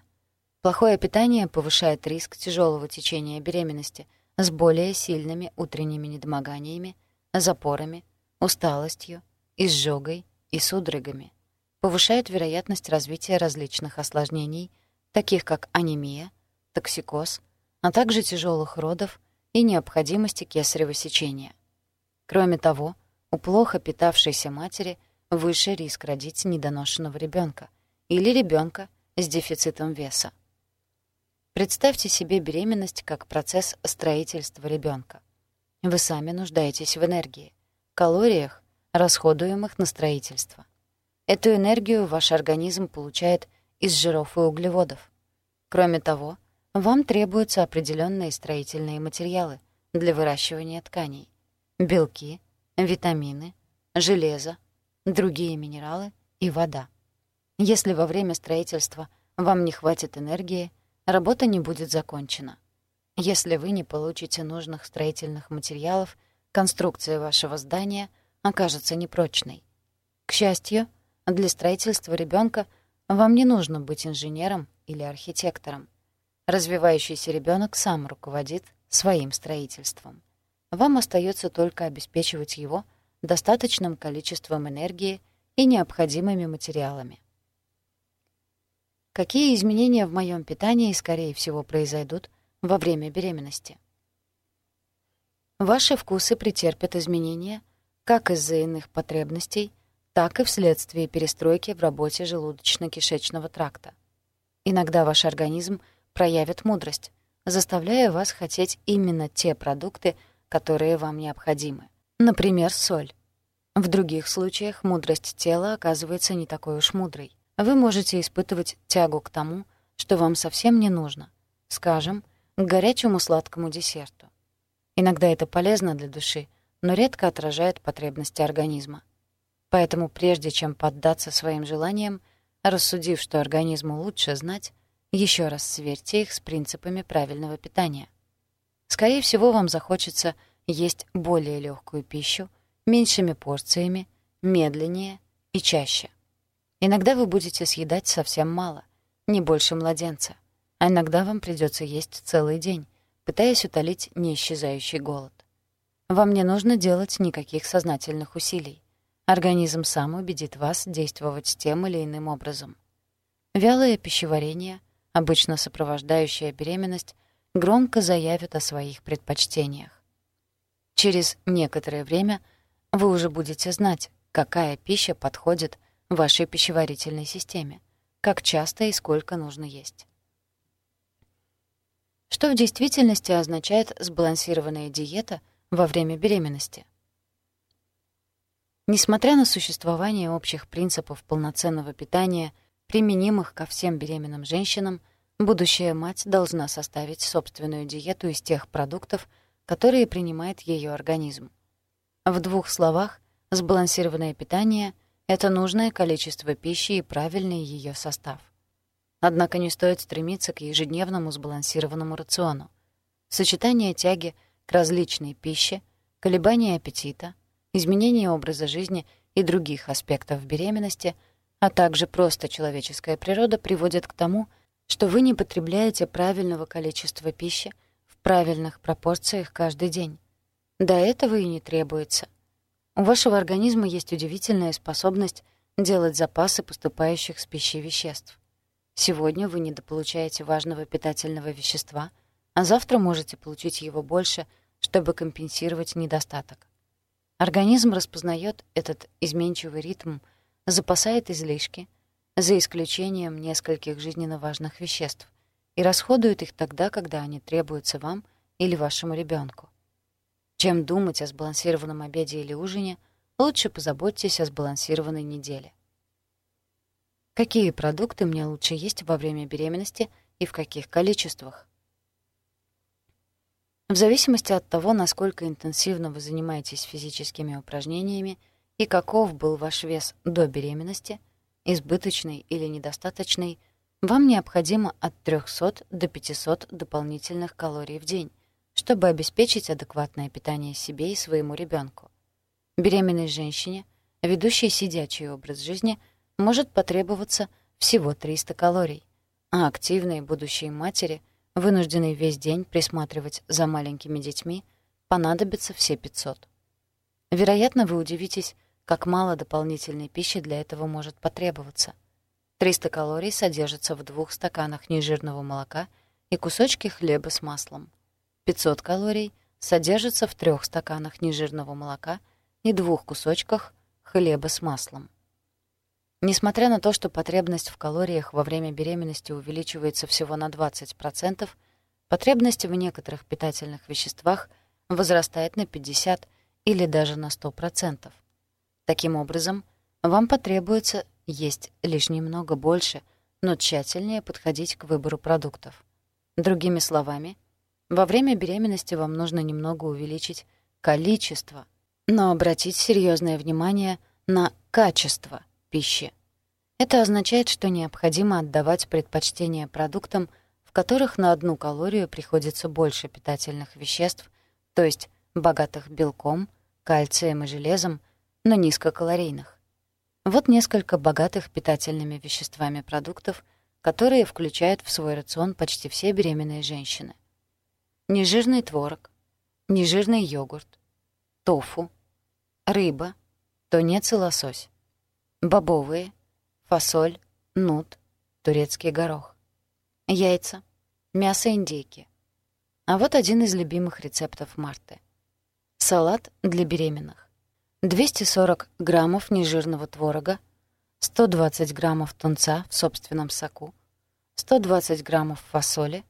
Плохое питание повышает риск тяжелого течения беременности с более сильными утренними недомоганиями, запорами, усталостью, изжогой и судорогами. Повышает вероятность развития различных осложнений, таких как анемия, токсикоз, а также тяжелых родов и необходимости кесарево сечения. Кроме того, у плохо питавшейся матери выше риск родить недоношенного ребенка или ребенка с дефицитом веса. Представьте себе беременность как процесс строительства ребенка. Вы сами нуждаетесь в энергии, калориях, расходуемых на строительство. Эту энергию ваш организм получает из жиров и углеводов. Кроме того, вам требуются определенные строительные материалы для выращивания тканей, белки, витамины, железо, другие минералы и вода. Если во время строительства вам не хватит энергии, работа не будет закончена. Если вы не получите нужных строительных материалов, конструкция вашего здания окажется непрочной. К счастью, для строительства ребенка вам не нужно быть инженером или архитектором. Развивающийся ребенок сам руководит своим строительством. Вам остается только обеспечивать его достаточным количеством энергии и необходимыми материалами. Какие изменения в моем питании, скорее всего, произойдут во время беременности? Ваши вкусы претерпят изменения как из-за иных потребностей, так и вследствие перестройки в работе желудочно-кишечного тракта. Иногда ваш организм проявит мудрость, заставляя вас хотеть именно те продукты, которые вам необходимы. Например, соль. В других случаях мудрость тела оказывается не такой уж мудрой вы можете испытывать тягу к тому, что вам совсем не нужно, скажем, к горячему сладкому десерту. Иногда это полезно для души, но редко отражает потребности организма. Поэтому прежде чем поддаться своим желаниям, рассудив, что организму лучше знать, еще раз сверьте их с принципами правильного питания. Скорее всего, вам захочется есть более легкую пищу, меньшими порциями, медленнее и чаще. Иногда вы будете съедать совсем мало, не больше младенца, а иногда вам придется есть целый день, пытаясь утолить неисчезающий голод. Вам не нужно делать никаких сознательных усилий. Организм сам убедит вас действовать тем или иным образом. Вялое пищеварение, обычно сопровождающее беременность, громко заявит о своих предпочтениях. Через некоторое время вы уже будете знать, какая пища подходит вашей пищеварительной системе, как часто и сколько нужно есть. Что в действительности означает сбалансированная диета во время беременности? Несмотря на существование общих принципов полноценного питания, применимых ко всем беременным женщинам, будущая мать должна составить собственную диету из тех продуктов, которые принимает ее организм. В двух словах, сбалансированное питание — это нужное количество пищи и правильный ее состав. Однако не стоит стремиться к ежедневному сбалансированному рациону. Сочетание тяги к различной пище, колебания аппетита, изменение образа жизни и других аспектов беременности, а также просто человеческая природа приводят к тому, что вы не потребляете правильного количества пищи в правильных пропорциях каждый день. До этого и не требуется. У вашего организма есть удивительная способность делать запасы поступающих с пищей веществ. Сегодня вы недополучаете важного питательного вещества, а завтра можете получить его больше, чтобы компенсировать недостаток. Организм распознает этот изменчивый ритм, запасает излишки, за исключением нескольких жизненно важных веществ, и расходует их тогда, когда они требуются вам или вашему ребенку. Чем думать о сбалансированном обеде или ужине, лучше позаботьтесь о сбалансированной неделе. Какие продукты мне лучше есть во время беременности и в каких количествах? В зависимости от того, насколько интенсивно вы занимаетесь физическими упражнениями и каков был ваш вес до беременности, избыточный или недостаточный, вам необходимо от 300 до 500 дополнительных калорий в день, чтобы обеспечить адекватное питание себе и своему ребенку. Беременной женщине, ведущей сидячий образ жизни, может потребоваться всего 300 калорий, а активной будущей матери, вынужденной весь день присматривать за маленькими детьми, понадобится все 500. Вероятно, вы удивитесь, как мало дополнительной пищи для этого может потребоваться. 300 калорий содержатся в двух стаканах нежирного молока и кусочке хлеба с маслом. 500 калорий содержатся в трех стаканах нежирного молока и двух кусочках хлеба с маслом. Несмотря на то, что потребность в калориях во время беременности увеличивается всего на 20%, потребность в некоторых питательных веществах возрастает на 50 или даже на 100%. Таким образом, вам потребуется есть лишь немного больше, но тщательнее подходить к выбору продуктов. Другими словами, во время беременности вам нужно немного увеличить количество, но обратить серьезное внимание на качество пищи. Это означает, что необходимо отдавать предпочтение продуктам, в которых на одну калорию приходится больше питательных веществ, то есть богатых белком, кальцием и железом, но низкокалорийных. Вот несколько богатых питательными веществами продуктов, которые включают в свой рацион почти все беременные женщины. Нежирный творог, нежирный йогурт, тофу, рыба, тунец и лосось, бобовые, фасоль, нут, турецкий горох, яйца, мясо индейки. А вот один из любимых рецептов Марты. Салат для беременных. 240 граммов нежирного творога, 120 граммов тунца в собственном соку, 120 граммов фасоли,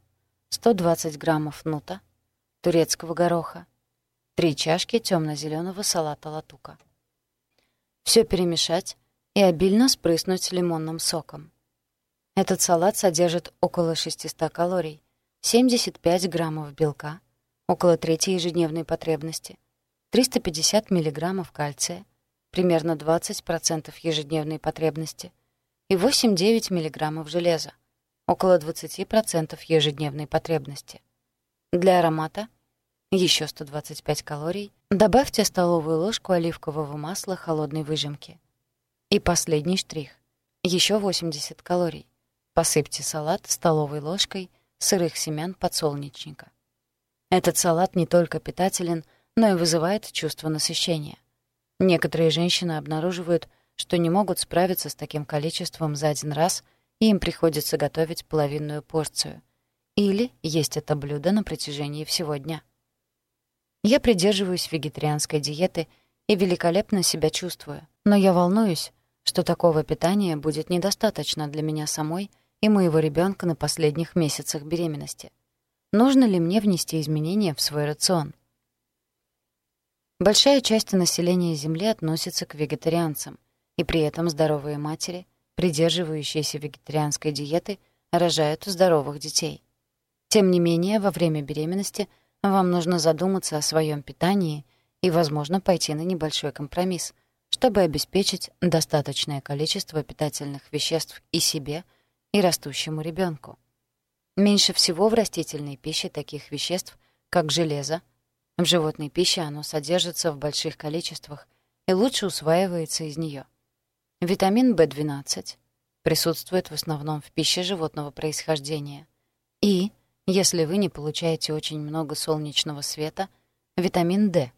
120 граммов нута, турецкого гороха, 3 чашки темно-зеленого салата латука. Все перемешать и обильно спрыснуть лимонным соком. Этот салат содержит около 600 калорий, 75 граммов белка, около трети ежедневной потребности — 350 мг кальция, примерно 20% ежедневной потребности, и 8-9 мг железа, около 20% ежедневной потребности. Для аромата еще 125 калорий, добавьте столовую ложку оливкового масла холодной выжимки. И последний штрих. Еще 80 калорий. Посыпьте салат столовой ложкой сырых семян подсолнечника. Этот салат не только питателен, но и вызывает чувство насыщения. Некоторые женщины обнаруживают, что не могут справиться с таким количеством за один раз, и им приходится готовить половинную порцию. Или есть это блюдо на протяжении всего дня. Я придерживаюсь вегетарианской диеты и великолепно себя чувствую, но я волнуюсь, что такого питания будет недостаточно для меня самой и моего ребенка на последних месяцах беременности. Нужно ли мне внести изменения в свой рацион? Большая часть населения Земли относится к вегетарианцам, и при этом здоровые матери, придерживающиеся вегетарианской диеты, рожают здоровых детей. Тем не менее, во время беременности вам нужно задуматься о своем питании и, возможно, пойти на небольшой компромисс, чтобы обеспечить достаточное количество питательных веществ и себе, и растущему ребенку. Меньше всего в растительной пище таких веществ, как железо, в животной пище оно содержится в больших количествах и лучше усваивается из нее. Витамин В12 присутствует в основном в пище животного происхождения. И, если вы не получаете очень много солнечного света, витамин D.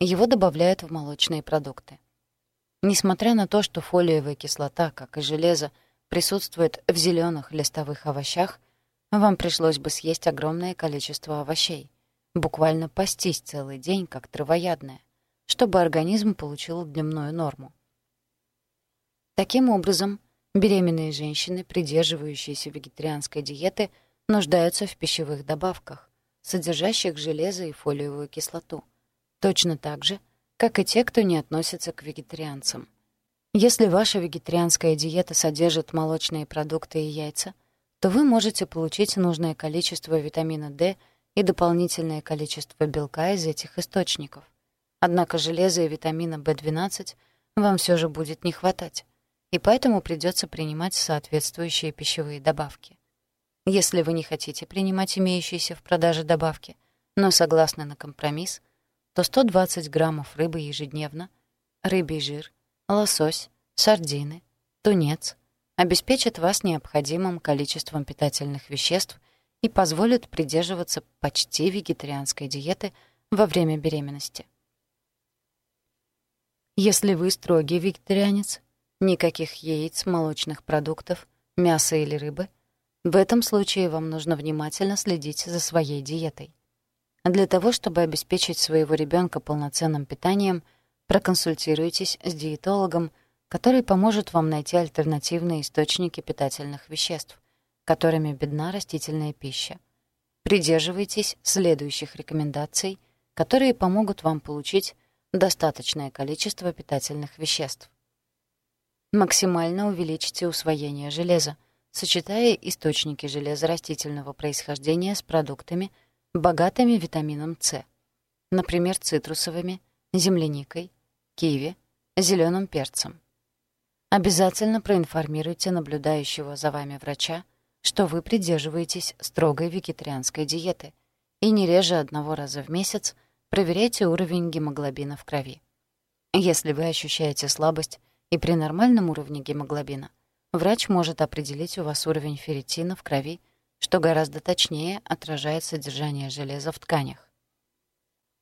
Его добавляют в молочные продукты. Несмотря на то, что фолиевая кислота, как и железо, присутствует в зеленых листовых овощах, вам пришлось бы съесть огромное количество овощей буквально пастись целый день, как травоядная, чтобы организм получил дневную норму. Таким образом, беременные женщины, придерживающиеся вегетарианской диеты, нуждаются в пищевых добавках, содержащих железо и фолиевую кислоту, точно так же, как и те, кто не относится к вегетарианцам. Если ваша вегетарианская диета содержит молочные продукты и яйца, то вы можете получить нужное количество витамина D – и дополнительное количество белка из этих источников. Однако железа и витамина В12 вам все же будет не хватать, и поэтому придется принимать соответствующие пищевые добавки. Если вы не хотите принимать имеющиеся в продаже добавки, но согласны на компромисс, то 120 граммов рыбы ежедневно, рыбий жир, лосось, сардины, тунец обеспечат вас необходимым количеством питательных веществ и позволит придерживаться почти вегетарианской диеты во время беременности. Если вы строгий вегетарианец, никаких яиц, молочных продуктов, мяса или рыбы, в этом случае вам нужно внимательно следить за своей диетой. Для того, чтобы обеспечить своего ребенка полноценным питанием, Проконсультируйтесь с диетологом, который поможет вам найти альтернативные источники питательных веществ, которыми бедна растительная пища. Придерживайтесь следующих рекомендаций, которые помогут вам получить достаточное количество питательных веществ. Максимально увеличьте усвоение железа, сочетая источники железа растительного происхождения с продуктами, богатыми витамином С, например, цитрусовыми, земляникой, киви, зеленым перцем. Обязательно проинформируйте наблюдающего за вами врача, что вы придерживаетесь строгой вегетарианской диеты и не реже одного раза в месяц проверяйте уровень гемоглобина в крови. Если вы ощущаете слабость и при нормальном уровне гемоглобина, врач может определить у вас уровень ферритина в крови, что гораздо точнее отражает содержание железа в тканях.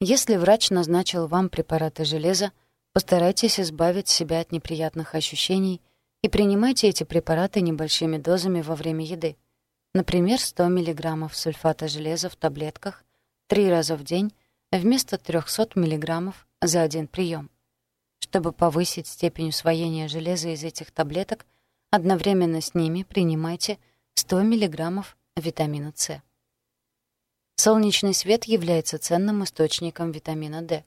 Если врач назначил вам препараты железа, Постарайтесь избавить себя от неприятных ощущений и принимайте эти препараты небольшими дозами во время еды. Например, 100 мг сульфата железа в таблетках три раза в день вместо 300 мг за один прием. Чтобы повысить степень усвоения железа из этих таблеток, одновременно с ними принимайте 100 мг витамина С. Солнечный свет является ценным источником витамина D.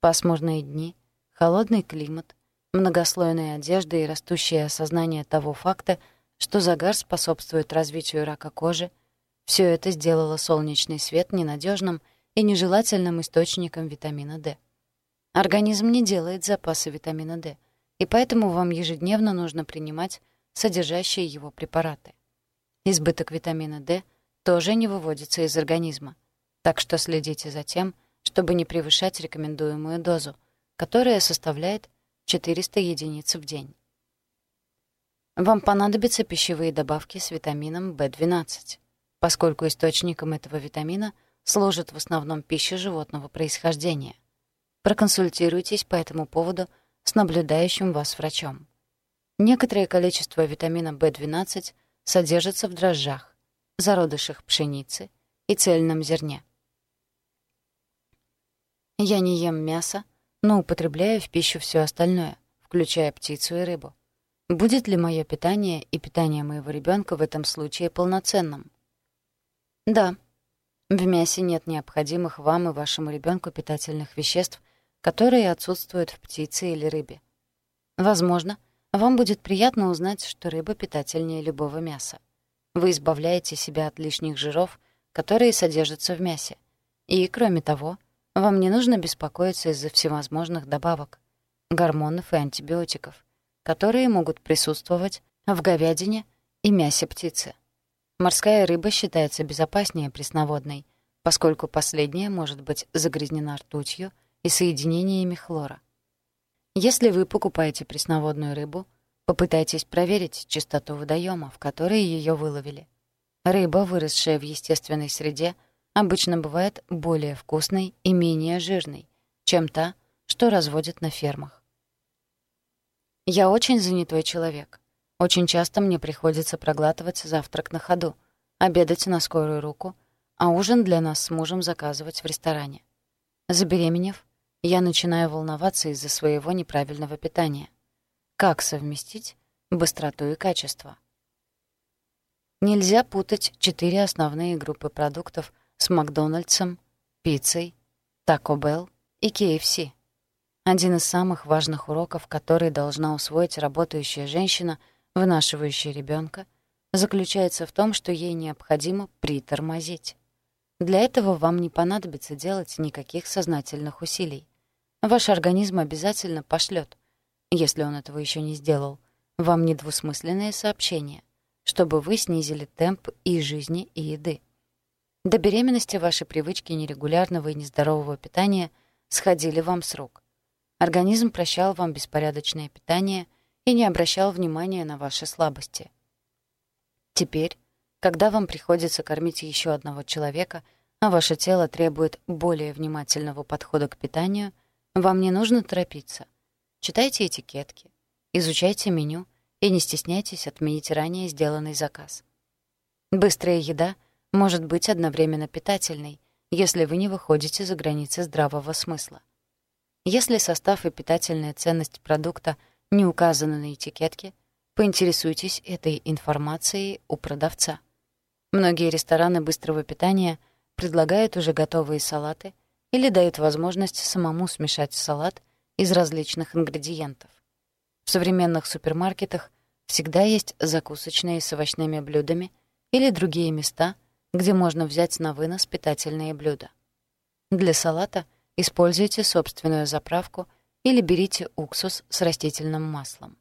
Пасмурные дни — холодный климат, многослойная одежда и растущее осознание того факта, что загар способствует развитию рака кожи, все это сделало солнечный свет ненадежным и нежелательным источником витамина D. Организм не делает запасы витамина D, и поэтому вам ежедневно нужно принимать содержащие его препараты. Избыток витамина D тоже не выводится из организма, так что следите за тем, чтобы не превышать рекомендуемую дозу — которая составляет 400 единиц в день. Вам понадобятся пищевые добавки с витамином В12, поскольку источником этого витамина служит в основном пища животного происхождения. Проконсультируйтесь по этому поводу с наблюдающим вас врачом. Некоторое количество витамина В12 содержится в дрожжах, зародышах пшеницы и цельном зерне. Я не ем мясо, но употребляю в пищу все остальное, включая птицу и рыбу. Будет ли мое питание и питание моего ребенка в этом случае полноценным? Да. В мясе нет необходимых вам и вашему ребенку питательных веществ, которые отсутствуют в птице или рыбе. Возможно, вам будет приятно узнать, что рыба питательнее любого мяса. Вы избавляете себя от лишних жиров, которые содержатся в мясе. И, кроме того, вам не нужно беспокоиться из-за всевозможных добавок, гормонов и антибиотиков, которые могут присутствовать в говядине и мясе птицы. Морская рыба считается безопаснее пресноводной, поскольку последняя может быть загрязнена ртутью и соединениями хлора. Если вы покупаете пресноводную рыбу, попытайтесь проверить чистоту водоема, в который ее выловили. Рыба, выросшая в естественной среде, обычно бывает более вкусной и менее жирной, чем та, что разводят на фермах. Я очень занятой человек. Очень часто мне приходится проглатывать завтрак на ходу, обедать на скорую руку, а ужин для нас с мужем заказывать в ресторане. Забеременев, я начинаю волноваться из-за своего неправильного питания. Как совместить быстроту и качество? Нельзя путать четыре основные группы продуктов — с Макдональдсом, пиццей, Taco Bell и KFC. Один из самых важных уроков, который должна усвоить работающая женщина, вынашивающая ребенка, заключается в том, что ей необходимо притормозить. Для этого вам не понадобится делать никаких сознательных усилий. Ваш организм обязательно пошлет, если он этого еще не сделал, вам недвусмысленное сообщение, чтобы вы снизили темп и жизни, и еды. До беременности ваши привычки нерегулярного и нездорового питания сходили вам с рук. Организм прощал вам беспорядочное питание и не обращал внимания на ваши слабости. Теперь, когда вам приходится кормить еще одного человека, а ваше тело требует более внимательного подхода к питанию, вам не нужно торопиться. Читайте этикетки, изучайте меню и не стесняйтесь отменить ранее сделанный заказ. Быстрая еда — может быть одновременно питательной, если вы не выходите за границы здравого смысла. Если состав и питательная ценность продукта не указаны на этикетке, поинтересуйтесь этой информацией у продавца. Многие рестораны быстрого питания предлагают уже готовые салаты или дают возможность самому смешать салат из различных ингредиентов. В современных супермаркетах всегда есть закусочные с овощными блюдами или другие места, где можно взять на вынос питательные блюда. Для салата используйте собственную заправку или берите уксус с растительным маслом.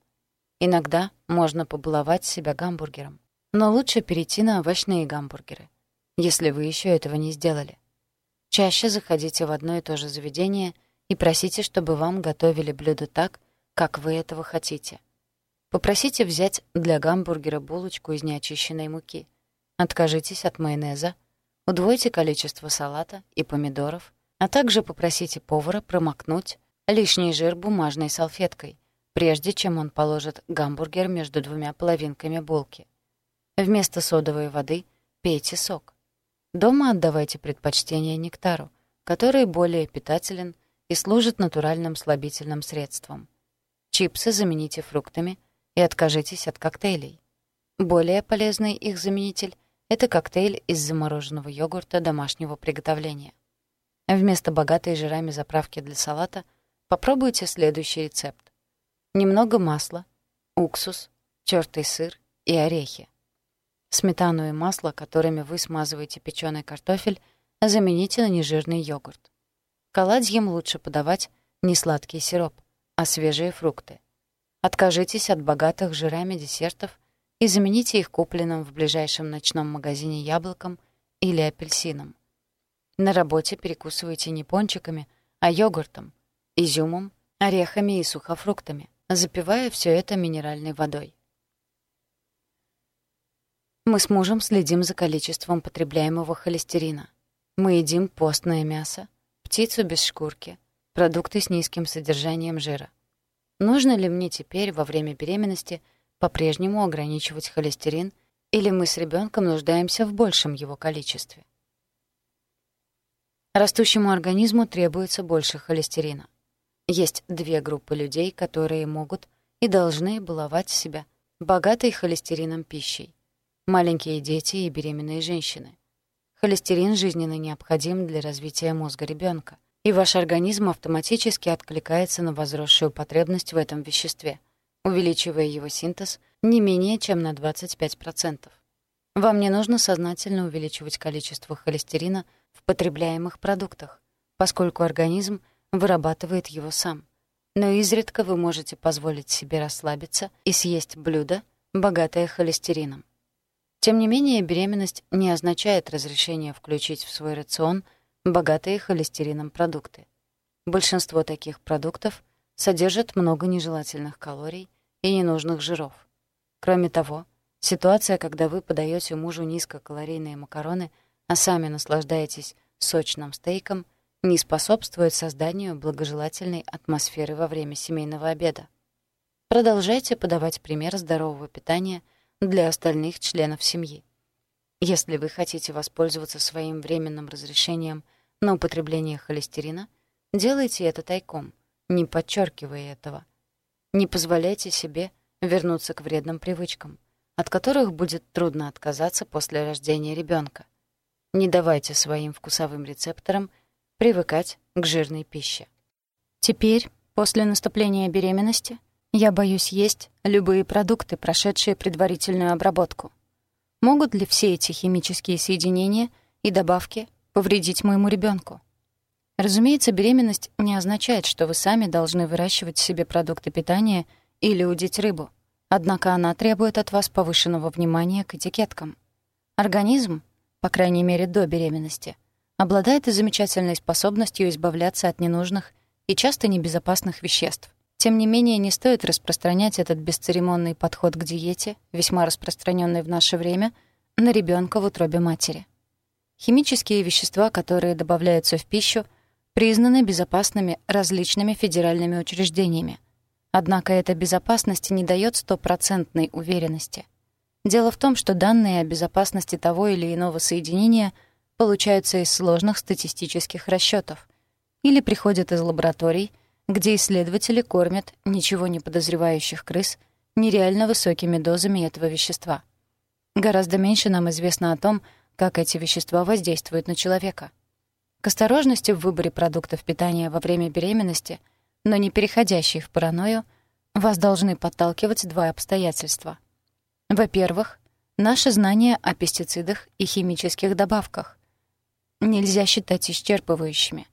Иногда можно побаловать себя гамбургером, но лучше перейти на овощные гамбургеры, если вы еще этого не сделали. Чаще заходите в одно и то же заведение и просите, чтобы вам готовили блюдо так, как вы этого хотите. Попросите взять для гамбургера булочку из неочищенной муки. Откажитесь от майонеза, удвойте количество салата и помидоров, а также попросите повара промокнуть лишний жир бумажной салфеткой, прежде чем он положит гамбургер между двумя половинками булки. Вместо содовой воды пейте сок. Дома отдавайте предпочтение нектару, который более питателен и служит натуральным слабительным средством. Чипсы замените фруктами и откажитесь от коктейлей. Более полезный их заменитель — это коктейль из замороженного йогурта домашнего приготовления. Вместо богатой жирами заправки для салата — Попробуйте следующий рецепт. Немного масла, уксус, тертый сыр и орехи. Сметану и масло, которыми вы смазываете печеный картофель, замените на нежирный йогурт. К лучше подавать не сладкий сироп, а свежие фрукты. Откажитесь от богатых жирами десертов и замените их купленным в ближайшем ночном магазине яблоком или апельсином. На работе перекусывайте не пончиками, а йогуртом, изюмом, орехами и сухофруктами, запивая все это минеральной водой. Мы с мужем следим за количеством потребляемого холестерина. Мы едим постное мясо, птицу без шкурки, продукты с низким содержанием жира. Нужно ли мне теперь во время беременности по-прежнему ограничивать холестерин, или мы с ребенком нуждаемся в большем его количестве? Растущему организму требуется больше холестерина. Есть две группы людей, которые могут и должны баловать себя богатой холестерином пищей. Маленькие дети и беременные женщины. Холестерин жизненно необходим для развития мозга ребенка, и ваш организм автоматически откликается на возросшую потребность в этом веществе, увеличивая его синтез не менее чем на 25%. Вам не нужно сознательно увеличивать количество холестерина в потребляемых продуктах, поскольку организм — вырабатывает его сам. Но изредка вы можете позволить себе расслабиться и съесть блюдо, богатое холестерином. Тем не менее, беременность не означает разрешение включить в свой рацион богатые холестерином продукты. Большинство таких продуктов содержат много нежелательных калорий и ненужных жиров. Кроме того, ситуация, когда вы подаете мужу низкокалорийные макароны, а сами наслаждаетесь сочным стейком, не способствует созданию благожелательной атмосферы во время семейного обеда. Продолжайте подавать пример здорового питания для остальных членов семьи. Если вы хотите воспользоваться своим временным разрешением на употребление холестерина, делайте это тайком, не подчеркивая этого. Не позволяйте себе вернуться к вредным привычкам, от которых будет трудно отказаться после рождения ребенка. Не давайте своим вкусовым рецепторам – привыкать к жирной пище. Теперь, после наступления беременности, я боюсь есть любые продукты, прошедшие предварительную обработку. Могут ли все эти химические соединения и добавки повредить моему ребенку? Разумеется, беременность не означает, что вы сами должны выращивать себе продукты питания или удить рыбу. Однако она требует от вас повышенного внимания к этикеткам. Организм, по крайней мере до беременности, обладает и замечательной способностью избавляться от ненужных и часто небезопасных веществ. Тем не менее, не стоит распространять этот бесцеремонный подход к диете, весьма распространенный в наше время, на ребенка в утробе матери. Химические вещества, которые добавляются в пищу, признаны безопасными различными федеральными учреждениями. Однако эта безопасность не дает стопроцентной уверенности. Дело в том, что данные о безопасности того или иного соединения – получаются из сложных статистических расчетов или приходят из лабораторий, где исследователи кормят ничего не подозревающих крыс нереально высокими дозами этого вещества. Гораздо меньше нам известно о том, как эти вещества воздействуют на человека. К осторожности в выборе продуктов питания во время беременности, но не переходящей в паранойю, вас должны подталкивать два обстоятельства. Во-первых, наше знание о пестицидах и химических добавках нельзя считать исчерпывающими.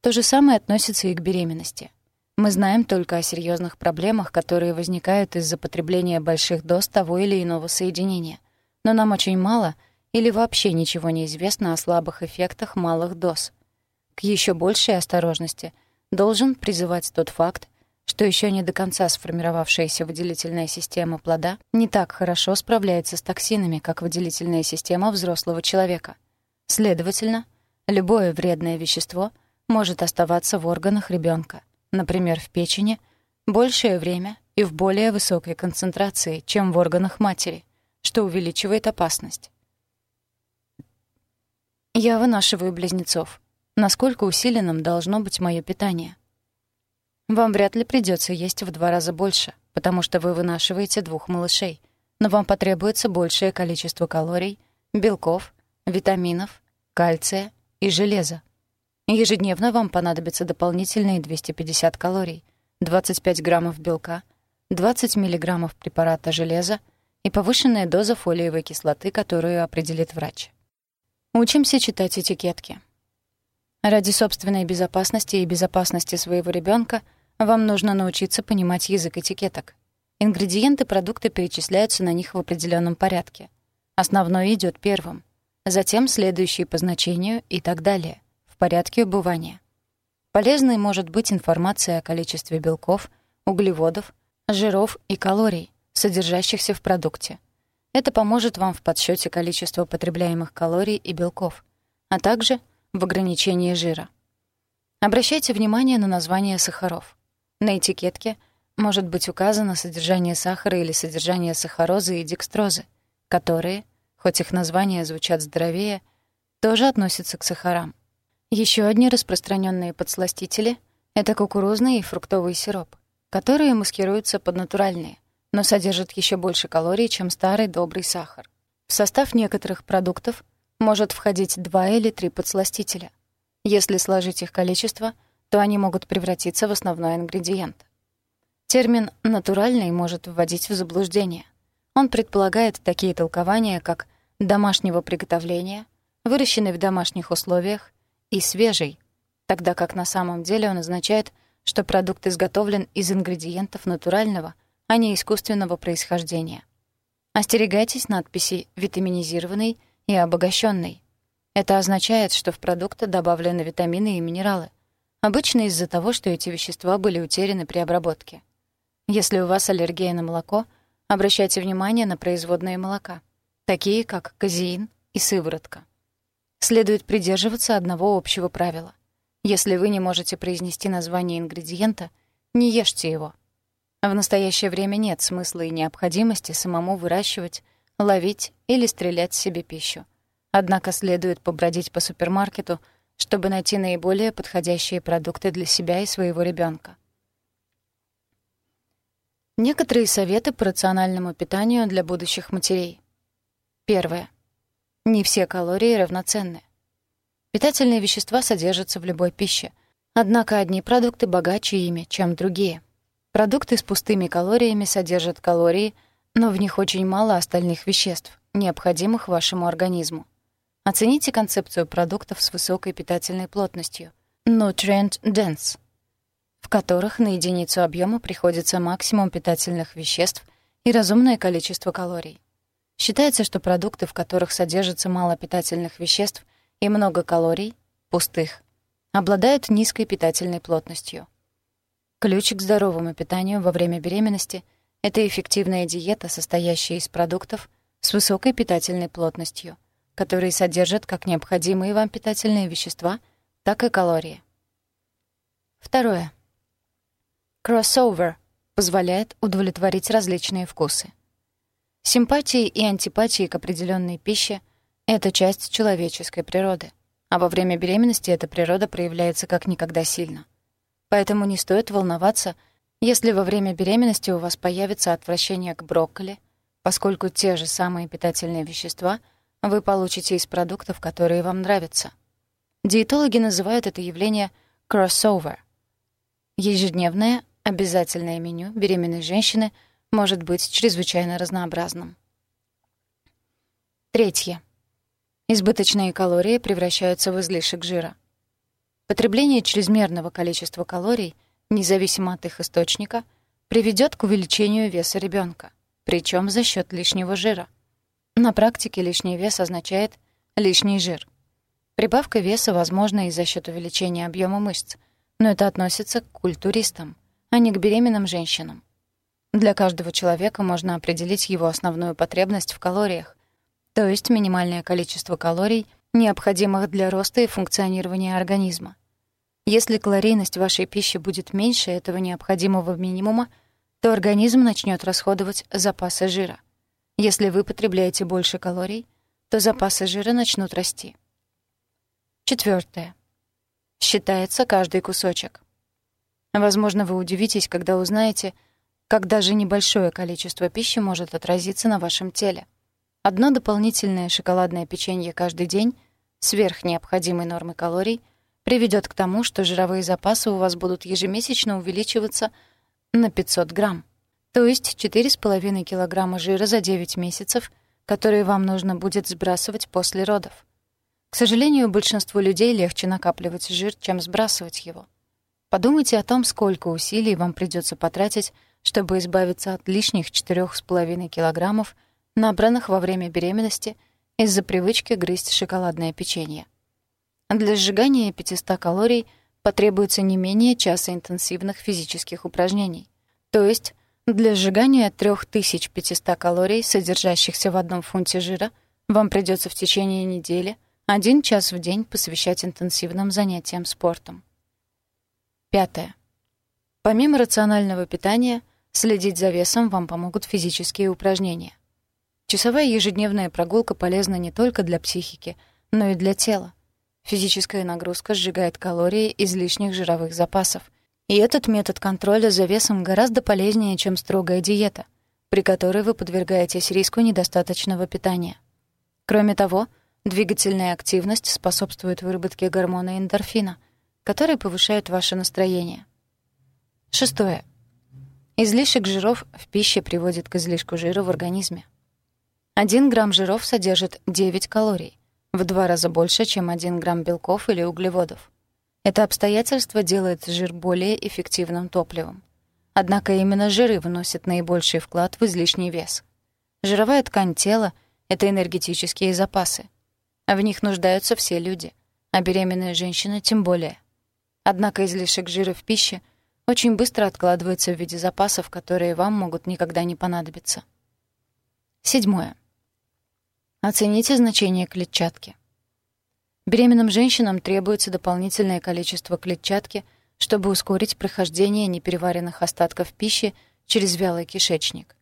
То же самое относится и к беременности. Мы знаем только о серьезных проблемах, которые возникают из-за потребления больших доз того или иного соединения. Но нам очень мало или вообще ничего не известно о слабых эффектах малых доз. К еще большей осторожности должен призывать тот факт, что еще не до конца сформировавшаяся выделительная система плода не так хорошо справляется с токсинами, как выделительная система взрослого человека. Следовательно, любое вредное вещество может оставаться в органах ребенка, например, в печени, большее время и в более высокой концентрации, чем в органах матери, что увеличивает опасность. Я вынашиваю близнецов. Насколько усиленным должно быть мое питание? Вам вряд ли придется есть в два раза больше, потому что вы вынашиваете двух малышей, но вам потребуется большее количество калорий, белков, витаминов, кальция и железа. Ежедневно вам понадобится дополнительные 250 калорий, 25 граммов белка, 20 миллиграммов препарата железа и повышенная доза фолиевой кислоты, которую определит врач. Учимся читать этикетки. Ради собственной безопасности и безопасности своего ребенка – вам нужно научиться понимать язык этикеток. Ингредиенты продукта перечисляются на них в определенном порядке. Основной идет первым, затем следующий по значению и так далее, порядке убывания. Полезной может быть информация о количестве белков, углеводов, жиров и калорий, содержащихся в продукте. Это поможет вам в подсчете количества потребляемых калорий и белков, а также в ограничении жира. Обращайте внимание на название сахаров. На этикетке может быть указано содержание сахара или содержание сахарозы и декстрозы, которые, хоть их названия звучат здоровее, тоже относятся к сахарам. Еще одни распространенные подсластители — это кукурузный и фруктовый сироп, которые маскируются под натуральные, но содержат еще больше калорий, чем старый добрый сахар. В состав некоторых продуктов может входить два или три подсластителя. Если сложить их количество — то они могут превратиться в основной ингредиент. Термин «натуральный» может вводить в заблуждение. Он предполагает такие толкования, как «домашнего приготовления», «выращенный в домашних условиях» и «свежий», тогда как на самом деле он означает, что продукт изготовлен из ингредиентов натурального, а не искусственного происхождения. Остерегайтесь надписи «витаминизированный» и «обогащенный». Это означает, что в продукт добавлены витамины и минералы, Обычно из-за того, что эти вещества были утеряны при обработке. Если у вас аллергия на молоко, обращайте внимание на производные молока, такие как казеин и сыворотка. Следует придерживаться одного общего правила. Если вы не можете произнести название ингредиента, не ешьте его. В настоящее время нет смысла и необходимости самому выращивать, ловить или стрелять себе пищу. Однако следует побродить по супермаркету — чтобы найти наиболее подходящие продукты для себя и своего ребенка. Некоторые советы по рациональному питанию для будущих матерей. Первое. Не все калории равноценны. Питательные вещества содержатся в любой пище, однако одни продукты богаче ими, чем другие. Продукты с пустыми калориями содержат калории, но в них очень мало остальных веществ, необходимых вашему организму. Оцените концепцию продуктов с высокой питательной плотностью Nutrient Dense, в которых на единицу объема приходится максимум питательных веществ и разумное количество калорий. Считается, что продукты, в которых содержится мало питательных веществ и много калорий, пустых, обладают низкой питательной плотностью. Ключ к здоровому питанию во время беременности — это эффективная диета, состоящая из продуктов с высокой питательной плотностью — которые содержат как необходимые вам питательные вещества, так и калории. Второе. Crossover позволяет удовлетворить различные вкусы. Симпатии и антипатии к определенной пище — это часть человеческой природы, а во время беременности эта природа проявляется как никогда сильно. Поэтому не стоит волноваться, если во время беременности у вас появится отвращение к брокколи, поскольку те же самые питательные вещества вы получите из продуктов, которые вам нравятся. Диетологи называют это явление crossover. Ежедневное обязательное меню беременной женщины может быть чрезвычайно разнообразным. Третье. Избыточные калории превращаются в излишек жира. Потребление чрезмерного количества калорий, независимо от их источника, приведет к увеличению веса ребенка, причем за счет лишнего жира. На практике лишний вес означает лишний жир. Прибавка веса возможна и за счет увеличения объема мышц, но это относится к культуристам, а не к беременным женщинам. Для каждого человека можно определить его основную потребность в калориях, то есть минимальное количество калорий, необходимых для роста и функционирования организма. Если калорийность вашей пищи будет меньше этого необходимого минимума, то организм начнет расходовать запасы жира. Если вы потребляете больше калорий, то запасы жира начнут расти. Четвертое. Считается каждый кусочек. Возможно, вы удивитесь, когда узнаете, как даже небольшое количество пищи может отразиться на вашем теле. Одно дополнительное шоколадное печенье каждый день сверх необходимой нормы калорий приведет к тому, что жировые запасы у вас будут ежемесячно увеличиваться на 500 грамм, то есть 4,5 килограмма жира за 9 месяцев, которые вам нужно будет сбрасывать после родов. К сожалению, большинству людей легче накапливать жир, чем сбрасывать его. Подумайте о том, сколько усилий вам придется потратить, чтобы избавиться от лишних 4,5 килограммов, набранных во время беременности из-за привычки грызть шоколадное печенье. Для сжигания 500 калорий потребуется не менее часа интенсивных физических упражнений. То есть для сжигания 3500 калорий, содержащихся в одном фунте жира, вам придется в течение недели – один час в день посвящать интенсивным занятиям спортом. Пятое. Помимо рационального питания, следить за весом вам помогут физические упражнения. Часовая ежедневная прогулка полезна не только для психики, но и для тела. Физическая нагрузка сжигает калории из лишних жировых запасов. И этот метод контроля за весом гораздо полезнее, чем строгая диета, при которой вы подвергаетесь риску недостаточного питания. Кроме того, Двигательная активность способствует выработке гормона эндорфина, который повышает ваше настроение. Шестое. Излишек жиров в пище приводит к излишку жира в организме. Один грамм жиров содержит 9 калорий, в два раза больше, чем один грамм белков или углеводов. Это обстоятельство делает жир более эффективным топливом. Однако именно жиры вносят наибольший вклад в излишний вес. Жировая ткань тела — это энергетические запасы — в них нуждаются все люди, а беременная женщина тем более. Однако излишек жира в пище очень быстро откладывается в виде запасов, которые вам могут никогда не понадобиться. Седьмое. Оцените значение клетчатки. Беременным женщинам требуется дополнительное количество клетчатки, чтобы ускорить прохождение непереваренных остатков пищи через вялый кишечник.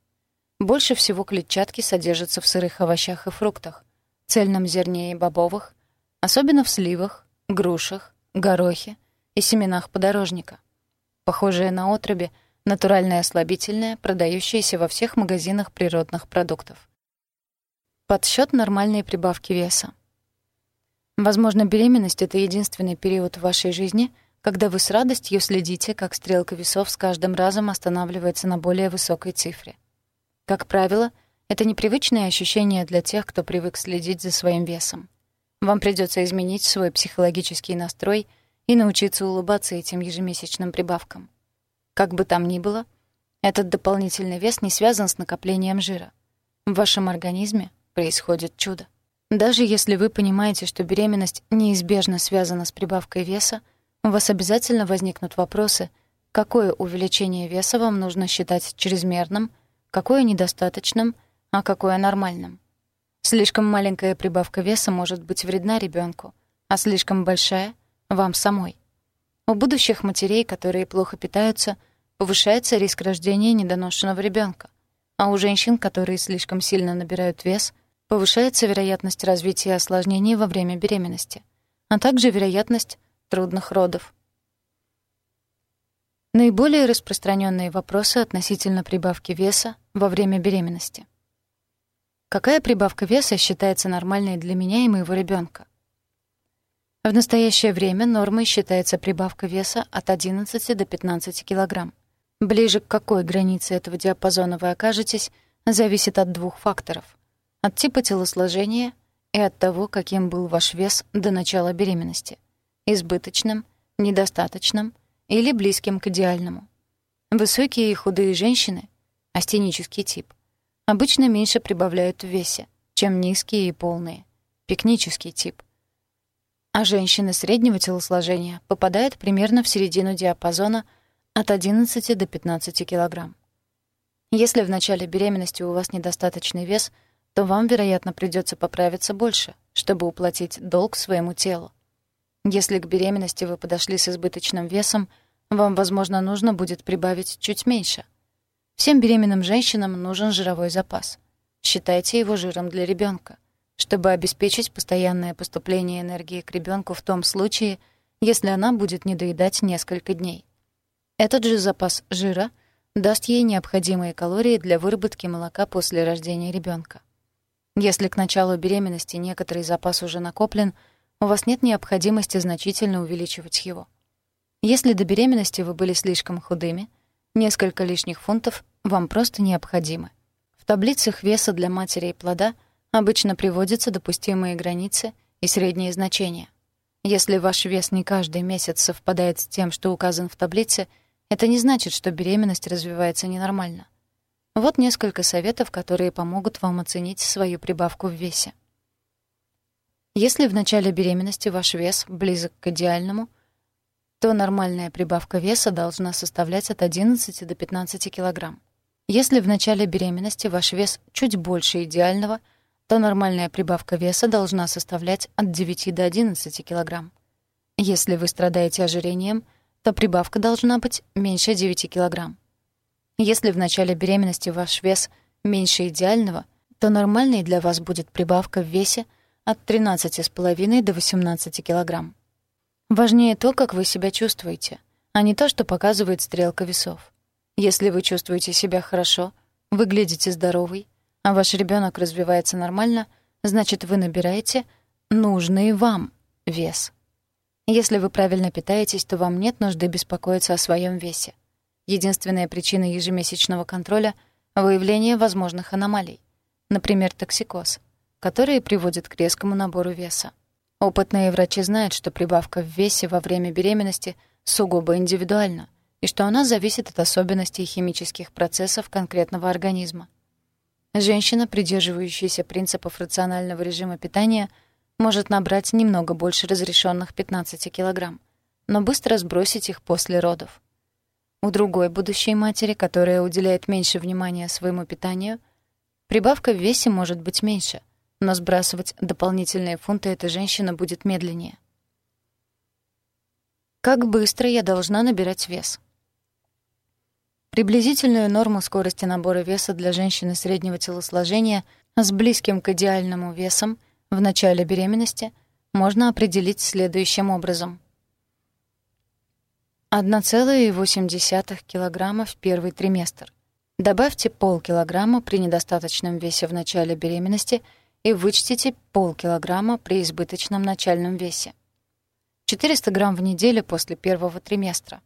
Больше всего клетчатки содержится в сырых овощах и фруктах, цельном зерне и бобовых, особенно в сливах, грушах, горохе и семенах подорожника. Похожее на отруби, натуральное слабительное, продающееся во всех магазинах природных продуктов. Подсчет нормальной прибавки веса. Возможно, беременность — это единственный период в вашей жизни, когда вы с радостью следите, как стрелка весов с каждым разом останавливается на более высокой цифре. Как правило, — это непривычное ощущение для тех, кто привык следить за своим весом. Вам придется изменить свой психологический настрой и научиться улыбаться этим ежемесячным прибавкам. Как бы там ни было, этот дополнительный вес не связан с накоплением жира. В вашем организме происходит чудо. Даже если вы понимаете, что беременность неизбежно связана с прибавкой веса, у вас обязательно возникнут вопросы, какое увеличение веса вам нужно считать чрезмерным, какое недостаточным — а какое нормальным. Слишком маленькая прибавка веса может быть вредна ребенку, а слишком большая — вам самой. У будущих матерей, которые плохо питаются, повышается риск рождения недоношенного ребенка, а у женщин, которые слишком сильно набирают вес, повышается вероятность развития осложнений во время беременности, а также вероятность трудных родов. Наиболее распространенные вопросы относительно прибавки веса во время беременности. Какая прибавка веса считается нормальной для меня и моего ребенка? В настоящее время нормой считается прибавка веса от 11 до 15 кг. Ближе к какой границе этого диапазона вы окажетесь, зависит от двух факторов. От типа телосложения и от того, каким был ваш вес до начала беременности. Избыточным, недостаточным или близким к идеальному. Высокие и худые женщины, астенический тип, обычно меньше прибавляют в весе, чем низкие и полные, пикнический тип. А женщины среднего телосложения попадают примерно в середину диапазона от 11 до 15 кг. Если в начале беременности у вас недостаточный вес, то вам, вероятно, придется поправиться больше, чтобы уплатить долг своему телу. Если к беременности вы подошли с избыточным весом, вам, возможно, нужно будет прибавить чуть меньше — Всем беременным женщинам нужен жировой запас. Считайте его жиром для ребенка, чтобы обеспечить постоянное поступление энергии к ребенку в том случае, если она будет недоедать несколько дней. Этот же запас жира даст ей необходимые калории для выработки молока после рождения ребенка. Если к началу беременности некоторый запас уже накоплен, у вас нет необходимости значительно увеличивать его. Если до беременности вы были слишком худыми, несколько лишних фунтов вам просто необходимы. В таблицах веса для матери и плода обычно приводятся допустимые границы и средние значения. Если ваш вес не каждый месяц совпадает с тем, что указан в таблице, это не значит, что беременность развивается ненормально. Вот несколько советов, которые помогут вам оценить свою прибавку в весе. Если в начале беременности ваш вес близок к идеальному, то нормальная прибавка веса должна составлять от 11 до 15 килограмм. Если в начале беременности ваш вес чуть больше идеального, то нормальная прибавка веса должна составлять от 9 до 11 кг. Если вы страдаете ожирением, то прибавка должна быть меньше 9 кг. Если в начале беременности ваш вес меньше идеального, то нормальной для вас будет прибавка в весе от 13,5 до 18 кг. Важнее то, как вы себя чувствуете, а не то, что показывает стрелка весов. Если вы чувствуете себя хорошо, выглядите здоровой, а ваш ребенок развивается нормально, значит, вы набираете нужный вам вес. Если вы правильно питаетесь, то вам нет нужды беспокоиться о своем весе. Единственная причина ежемесячного контроля — выявление возможных аномалий, например, токсикоз, которые приводят к резкому набору веса. Опытные врачи знают, что прибавка в весе во время беременности сугубо индивидуальна — и что она зависит от особенностей химических процессов конкретного организма. Женщина, придерживающаяся принципов рационального режима питания, может набрать немного больше разрешенных 15 килограмм, но быстро сбросить их после родов. У другой будущей матери, которая уделяет меньше внимания своему питанию, прибавка в весе может быть меньше, но сбрасывать дополнительные фунты эта женщина будет медленнее. Как быстро я должна набирать вес? Приблизительную норму скорости набора веса для женщины среднего телосложения с близким к идеальному весом в начале беременности можно определить следующим образом. 1,8 кг в первый триместр. Добавьте полкилограмма при недостаточном весе в начале беременности и вычтите полкилограмма при избыточном начальном весе. 400 грамм в неделю после первого триместра.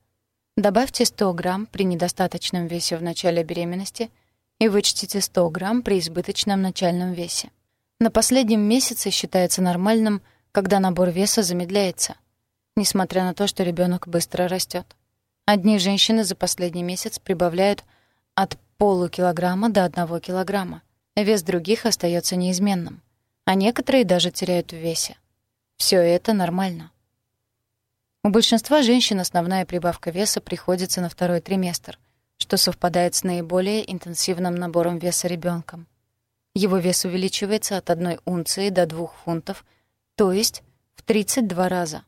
Добавьте 100 грамм при недостаточном весе в начале беременности и вычтите 100 грамм при избыточном начальном весе. На последнем месяце считается нормальным, когда набор веса замедляется, несмотря на то, что ребенок быстро растет. Одни женщины за последний месяц прибавляют от полукилограмма до 1 килограмма. Вес других остается неизменным, а некоторые даже теряют в весе. Все это нормально. У большинства женщин основная прибавка веса приходится на второй триместр, что совпадает с наиболее интенсивным набором веса ребенком. Его вес увеличивается от 1 унции до 2 фунтов, то есть в 32 раза.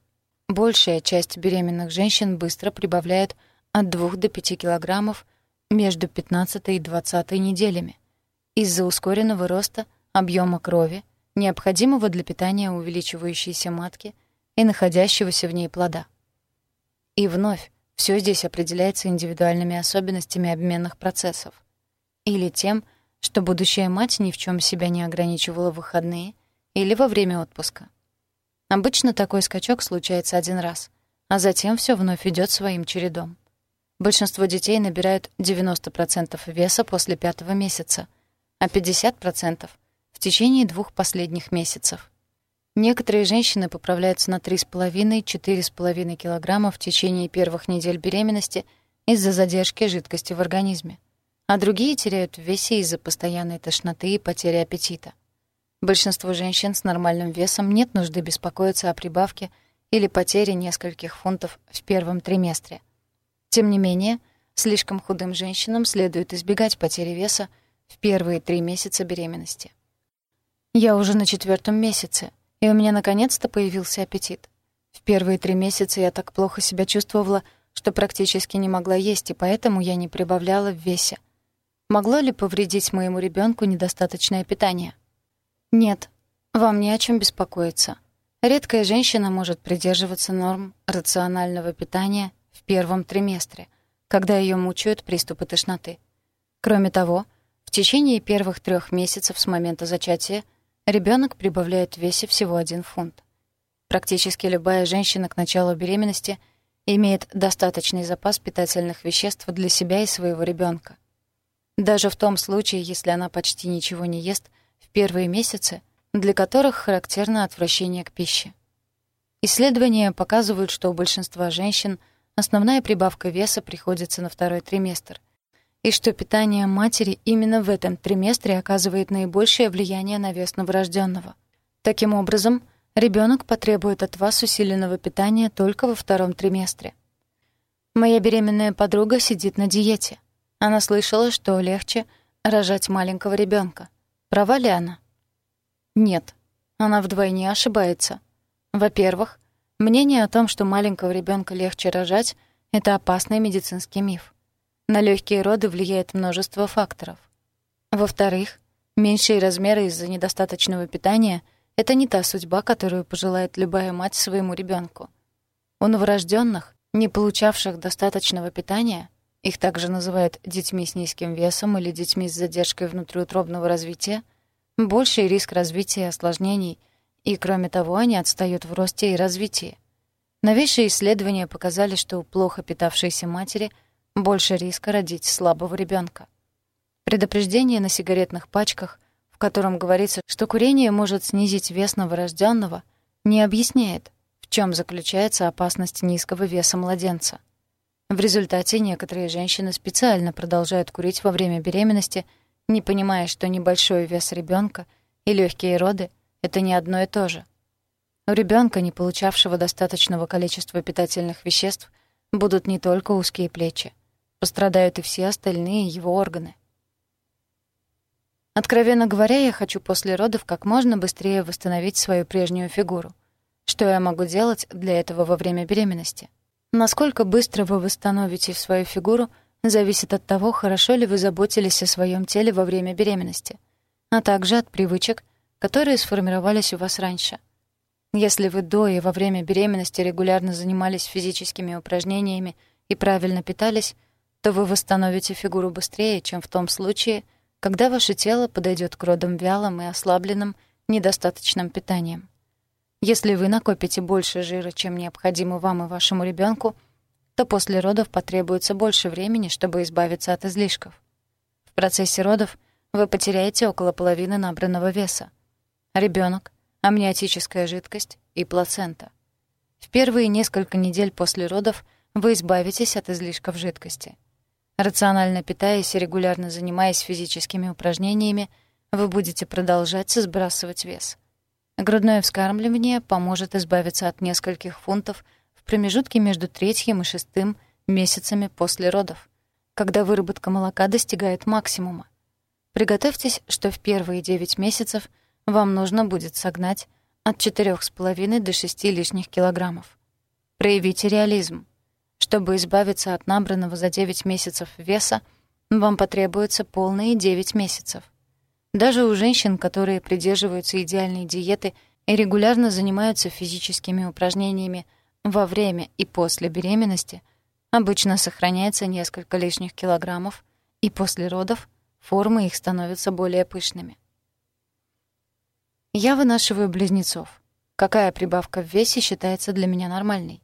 Большая часть беременных женщин быстро прибавляет от 2 до 5 килограммов между 15 и 20 неделями из-за ускоренного роста объема крови, необходимого для питания увеличивающейся матки – и находящегося в ней плода. И вновь, Все здесь определяется индивидуальными особенностями обменных процессов. Или тем, что будущая мать ни в чем себя не ограничивала в выходные или во время отпуска. Обычно такой скачок случается один раз, а затем все вновь идет своим чередом. Большинство детей набирают 90% веса после пятого месяца, а 50% — в течение двух последних месяцев. Некоторые женщины поправляются на 3,5-4,5 кг в течение первых недель беременности из-за задержки жидкости в организме, а другие теряют в весе из-за постоянной тошноты и потери аппетита. Большинству женщин с нормальным весом нет нужды беспокоиться о прибавке или потере нескольких фунтов в первом триместре. Тем не менее, слишком худым женщинам следует избегать потери веса в первые три месяца беременности. Я уже на четвертом месяце — и у меня наконец-то появился аппетит. В первые три месяца я так плохо себя чувствовала, что практически не могла есть, и поэтому я не прибавляла в весе. Могло ли повредить моему ребенку недостаточное питание? Нет, вам не о чем беспокоиться. Редкая женщина может придерживаться норм рационального питания в первом триместре, когда ее мучают приступы тошноты. Кроме того, в течение первых трех месяцев с момента зачатия Ребенок прибавляет в весе всего один фунт. Практически любая женщина к началу беременности имеет достаточный запас питательных веществ для себя и своего ребенка. Даже в том случае, если она почти ничего не ест в первые месяцы, для которых характерно отвращение к пище. Исследования показывают, что у большинства женщин основная прибавка веса приходится на второй триместр — и что питание матери именно в этом триместре оказывает наибольшее влияние на вес новорожденного. Таким образом, ребенок потребует от вас усиленного питания только во втором триместре. Моя беременная подруга сидит на диете. Она слышала, что легче рожать маленького ребенка. Права ли она? Нет. Она вдвойне ошибается. Во-первых, мнение о том, что маленького ребенка легче рожать, это опасный медицинский миф. На легкие роды влияет множество факторов. Во-вторых, меньшие размеры из-за недостаточного питания — это не та судьба, которую пожелает любая мать своему ребенку. У новорожденных, не получавших достаточного питания, их также называют детьми с низким весом или детьми с задержкой внутриутробного развития, больший риск развития осложнений, и, кроме того, они отстают в росте и развитии. Новейшие исследования показали, что у плохо питавшейся матери — больше риска родить слабого ребенка. Предупреждение на сигаретных пачках, в котором говорится, что курение может снизить вес новорожденного, не объясняет, в чем заключается опасность низкого веса младенца. В результате некоторые женщины специально продолжают курить во время беременности, не понимая, что небольшой вес ребенка и легкие роды — это не одно и то же. У ребенка, не получавшего достаточного количества питательных веществ, будут не только узкие плечи, Пострадают и все остальные его органы. Откровенно говоря, я хочу после родов как можно быстрее восстановить свою прежнюю фигуру. Что я могу делать для этого во время беременности? Насколько быстро вы восстановите свою фигуру, зависит от того, хорошо ли вы заботились о своем теле во время беременности, а также от привычек, которые сформировались у вас раньше. Если вы до и во время беременности регулярно занимались физическими упражнениями и правильно питались, то вы восстановите фигуру быстрее, чем в том случае, когда ваше тело подойдет к родам вялым и ослабленным недостаточным питанием. Если вы накопите больше жира, чем необходимо вам и вашему ребенку, то после родов потребуется больше времени, чтобы избавиться от излишков. В процессе родов вы потеряете около половины набранного веса. Ребенок, амниотическая жидкость и плацента. В первые несколько недель после родов вы избавитесь от излишков жидкости. Рационально питаясь и регулярно занимаясь физическими упражнениями, вы будете продолжать сбрасывать вес. Грудное вскармливание поможет избавиться от нескольких фунтов в промежутке между третьим и шестым месяцами после родов, когда выработка молока достигает максимума. Приготовьтесь, что в первые 9 месяцев вам нужно будет согнать от 4,5 до 6 лишних килограммов. Проявите реализм. Чтобы избавиться от набранного за 9 месяцев веса, вам потребуется полные 9 месяцев. Даже у женщин, которые придерживаются идеальной диеты и регулярно занимаются физическими упражнениями во время и после беременности, обычно сохраняется несколько лишних килограммов, и после родов формы их становятся более пышными. Я вынашиваю близнецов. Какая прибавка в весе считается для меня нормальной?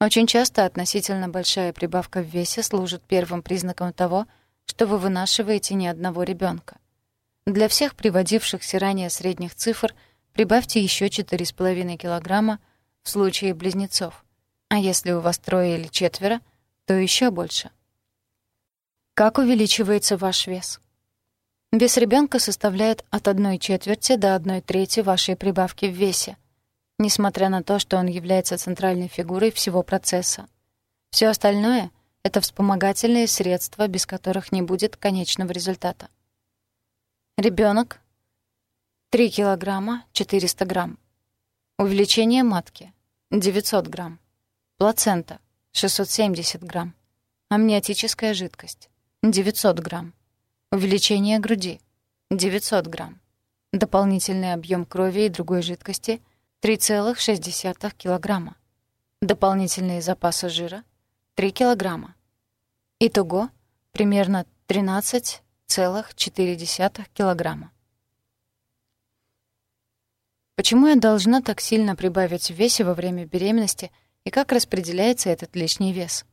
Очень часто относительно большая прибавка в весе служит первым признаком того, что вы вынашиваете не одного ребенка. Для всех приводившихся ранее средних цифр прибавьте еще 4,5 килограмма в случае близнецов, а если у вас трое или четверо, то еще больше. Как увеличивается ваш вес? Вес ребенка составляет от 1 четверти до 1 трети вашей прибавки в весе, несмотря на то, что он является центральной фигурой всего процесса. Все остальное — это вспомогательные средства, без которых не будет конечного результата. Ребенок 3 килограмма 400 грамм. Увеличение матки — 900 грамм. Плацента — 670 грамм. Амниотическая жидкость — 900 грамм. Увеличение груди — 900 грамм. Дополнительный объем крови и другой жидкости — 3,6 килограмма. Дополнительные запасы жира — 3 килограмма. Итого примерно 13,4 килограмма. Почему я должна так сильно прибавить в весе во время беременности и как распределяется этот лишний вес?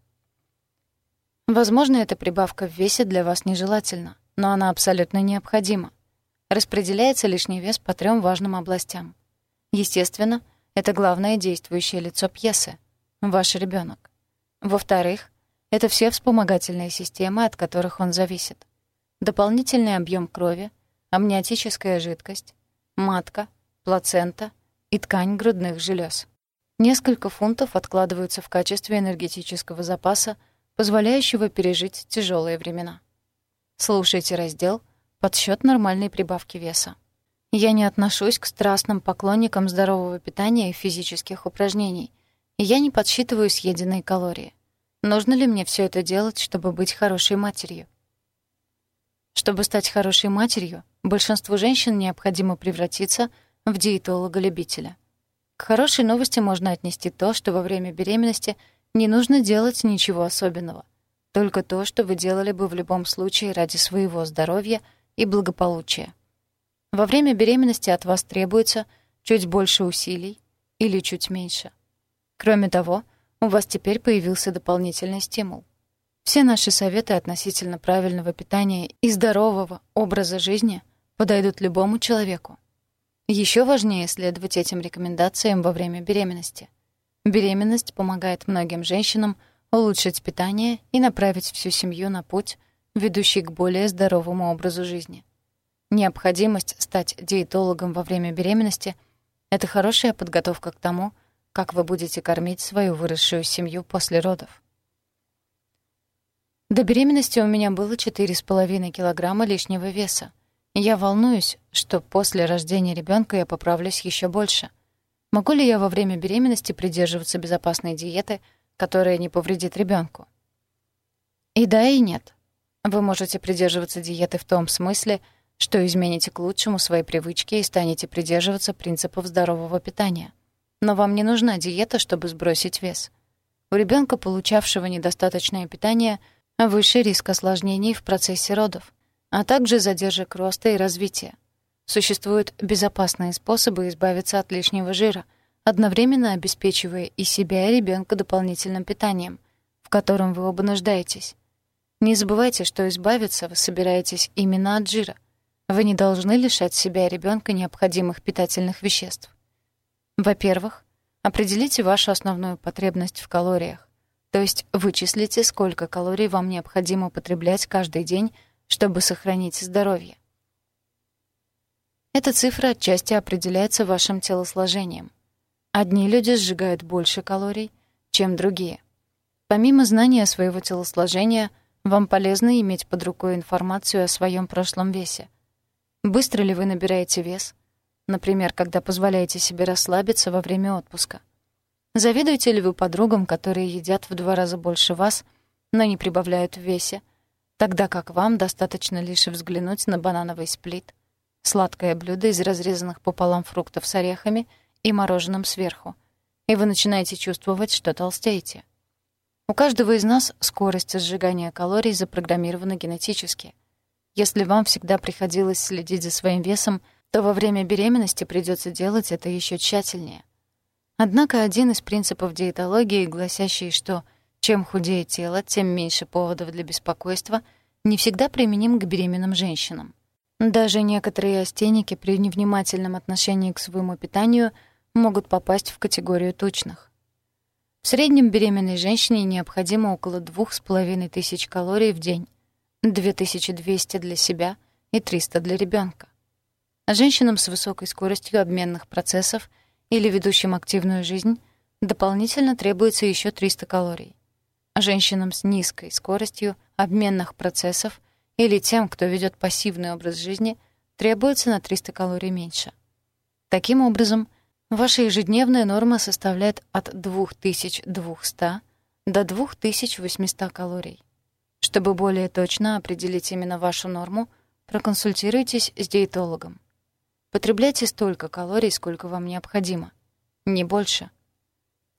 Возможно, эта прибавка в весе для вас нежелательна но она абсолютно необходима. Распределяется лишний вес по трем важным областям. Естественно, это главное действующее лицо пьесы — ваш ребенок. Во-вторых, это все вспомогательные системы, от которых он зависит. Дополнительный объем крови, амниотическая жидкость, матка, плацента и ткань грудных желез. Несколько фунтов откладываются в качестве энергетического запаса, позволяющего пережить тяжелые времена. Слушайте раздел «Подсчёт нормальной прибавки веса». Я не отношусь к страстным поклонникам здорового питания и физических упражнений, я не подсчитываю съеденные калории. Нужно ли мне все это делать, чтобы быть хорошей матерью? Чтобы стать хорошей матерью, большинству женщин необходимо превратиться в диетолога-любителя. К хорошей новости можно отнести то, что во время беременности не нужно делать ничего особенного — только то, что вы делали бы в любом случае ради своего здоровья и благополучия. Во время беременности от вас требуется чуть больше усилий или чуть меньше. Кроме того, у вас теперь появился дополнительный стимул. Все наши советы относительно правильного питания и здорового образа жизни подойдут любому человеку. Еще важнее следовать этим рекомендациям во время беременности. Беременность помогает многим женщинам – улучшить питание и направить всю семью на путь, ведущий к более здоровому образу жизни. Необходимость стать диетологом во время беременности — это хорошая подготовка к тому, как вы будете кормить свою выросшую семью после родов. До беременности у меня было 4,5 килограмма лишнего веса. Я волнуюсь, что после рождения ребенка я поправлюсь еще больше. Могу ли я во время беременности придерживаться безопасной диеты — которая не повредит ребенку. И да, и нет. Вы можете придерживаться диеты в том смысле, что измените к лучшему свои привычки и станете придерживаться принципов здорового питания. Но вам не нужна диета, чтобы сбросить вес. У ребенка, получавшего недостаточное питание, выше риск осложнений в процессе родов, а также задержек роста и развития. Существуют безопасные способы избавиться от лишнего жира — одновременно обеспечивая и себя, и ребенка дополнительным питанием, в котором вы оба нуждаетесь. Не забывайте, что избавиться вы собираетесь именно от жира. Вы не должны лишать себя и ребенка необходимых питательных веществ. Во-первых, определите вашу основную потребность в калориях, то есть вычислите, сколько калорий вам необходимо употреблять каждый день, чтобы сохранить здоровье. Эта цифра отчасти определяется вашим телосложением. Одни люди сжигают больше калорий, чем другие. Помимо знания своего телосложения, вам полезно иметь под рукой информацию о своем прошлом весе. Быстро ли вы набираете вес? Например, когда позволяете себе расслабиться во время отпуска. Завидуете ли вы подругам, которые едят в два раза больше вас, но не прибавляют в весе, тогда как вам достаточно лишь взглянуть на банановый сплит, сладкое блюдо из разрезанных пополам фруктов с орехами — и мороженым сверху, и вы начинаете чувствовать, что толстеете. У каждого из нас скорость сжигания калорий запрограммирована генетически. Если вам всегда приходилось следить за своим весом, то во время беременности придется делать это еще тщательнее. Однако один из принципов диетологии, гласящий, что чем худее тело, тем меньше поводов для беспокойства, не всегда применим к беременным женщинам. Даже некоторые астеники при невнимательном отношении к своему питанию могут попасть в категорию тучных. В среднем беременной женщине необходимо около 2500 калорий в день, 2200 для себя и 300 для ребенка. Женщинам с высокой скоростью обменных процессов или ведущим активную жизнь дополнительно требуется еще 300 калорий. Женщинам с низкой скоростью обменных процессов или тем, кто ведет пассивный образ жизни, требуется на 300 калорий меньше. Таким образом, Ваша ежедневная норма составляет от 2200 до 2800 калорий. Чтобы более точно определить именно вашу норму, проконсультируйтесь с диетологом. Потребляйте столько калорий, сколько вам необходимо, не больше.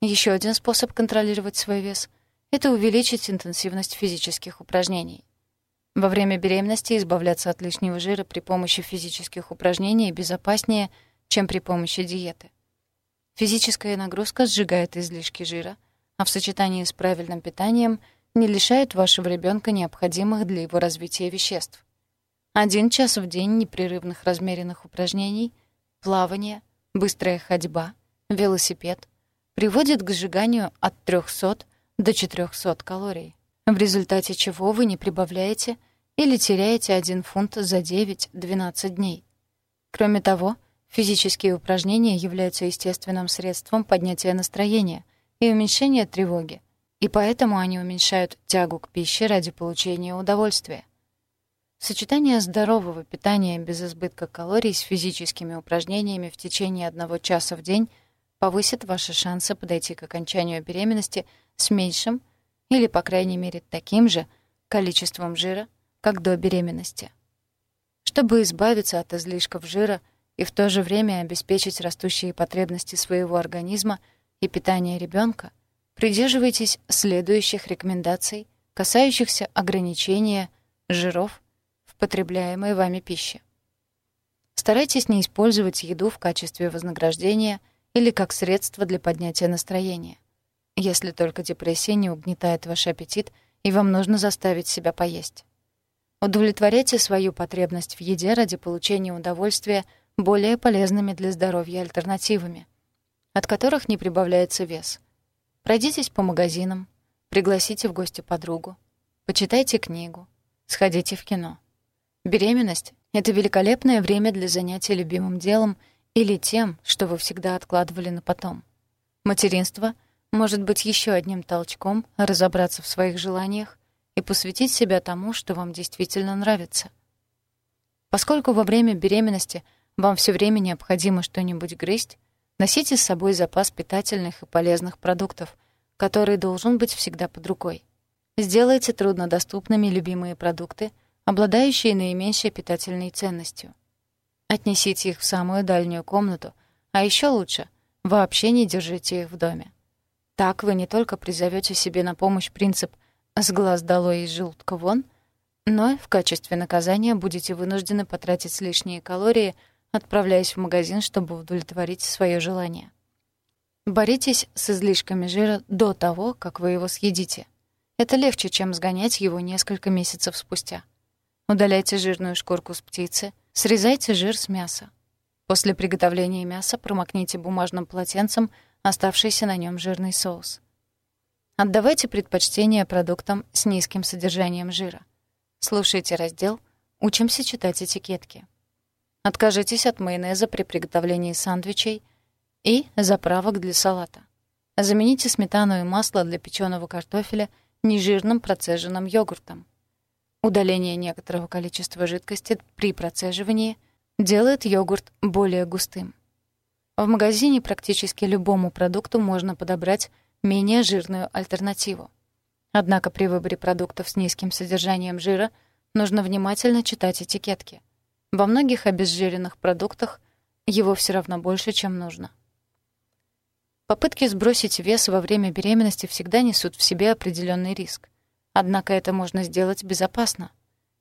Еще один способ контролировать свой вес — это увеличить интенсивность физических упражнений. Во время беременности избавляться от лишнего жира при помощи физических упражнений безопаснее, чем при помощи диеты. Физическая нагрузка сжигает излишки жира, а в сочетании с правильным питанием не лишает вашего ребенка необходимых для его развития веществ. Один час в день непрерывных размеренных упражнений, плавание, быстрая ходьба, велосипед приводит к сжиганию от 300 до 400 калорий, в результате чего вы не прибавляете или теряете 1 фунт за 9-12 дней. Кроме того, Физические упражнения являются естественным средством поднятия настроения и уменьшения тревоги, и поэтому они уменьшают тягу к пище ради получения удовольствия. Сочетание здорового питания без избытка калорий с физическими упражнениями в течение одного часа в день повысит ваши шансы подойти к окончанию беременности с меньшим или, по крайней мере, таким же количеством жира, как до беременности. Чтобы избавиться от излишков жира – и в то же время обеспечить растущие потребности своего организма и питание ребенка, придерживайтесь следующих рекомендаций, касающихся ограничения жиров в потребляемой вами пище. Старайтесь не использовать еду в качестве вознаграждения или как средство для поднятия настроения. Если только депрессия не угнетает ваш аппетит, и вам нужно заставить себя поесть. Удовлетворяйте свою потребность в еде ради получения удовольствия более полезными для здоровья альтернативами, от которых не прибавляется вес. Пройдитесь по магазинам, пригласите в гости подругу, почитайте книгу, сходите в кино. Беременность — это великолепное время для занятия любимым делом или тем, что вы всегда откладывали на потом. Материнство может быть еще одним толчком разобраться в своих желаниях и посвятить себя тому, что вам действительно нравится. Поскольку во время беременности — вам все время необходимо что-нибудь грызть, носите с собой запас питательных и полезных продуктов, который должен быть всегда под рукой. Сделайте труднодоступными любимые продукты, обладающие наименьшей питательной ценностью. Отнесите их в самую дальнюю комнату, а еще лучше — вообще не держите их в доме. Так вы не только призовете себе на помощь принцип «с глаз долой из желудка вон», но в качестве наказания будете вынуждены потратить лишние калории — отправляясь в магазин, чтобы удовлетворить свое желание. Боритесь с излишками жира до того, как вы его съедите. Это легче, чем сгонять его несколько месяцев спустя. Удаляйте жирную шкурку с птицы, срезайте жир с мяса. После приготовления мяса промокните бумажным полотенцем оставшийся на нем жирный соус. Отдавайте предпочтение продуктам с низким содержанием жира. Слушайте раздел «Учимся читать этикетки». Откажитесь от майонеза при приготовлении сандвичей и заправок для салата. Замените сметану и масло для печеного картофеля нежирным процеженным йогуртом. Удаление некоторого количества жидкости при процеживании делает йогурт более густым. В магазине практически любому продукту можно подобрать менее жирную альтернативу. Однако при выборе продуктов с низким содержанием жира нужно внимательно читать этикетки. Во многих обезжиренных продуктах его все равно больше, чем нужно. Попытки сбросить вес во время беременности всегда несут в себе определенный риск. Однако это можно сделать безопасно.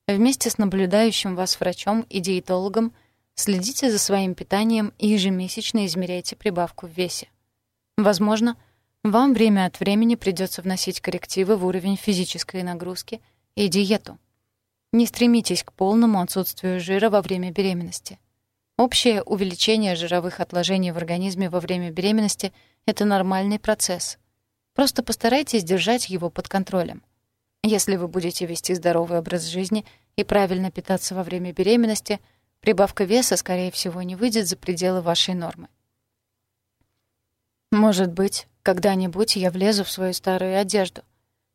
Вместе с наблюдающим вас врачом и диетологом следите за своим питанием и ежемесячно измеряйте прибавку в весе. Возможно, вам время от времени придется вносить коррективы в уровень физической нагрузки и диету. Не стремитесь к полному отсутствию жира во время беременности. Общее увеличение жировых отложений в организме во время беременности — это нормальный процесс. Просто постарайтесь держать его под контролем. Если вы будете вести здоровый образ жизни и правильно питаться во время беременности, прибавка веса, скорее всего, не выйдет за пределы вашей нормы. Может быть, когда-нибудь я влезу в свою старую одежду.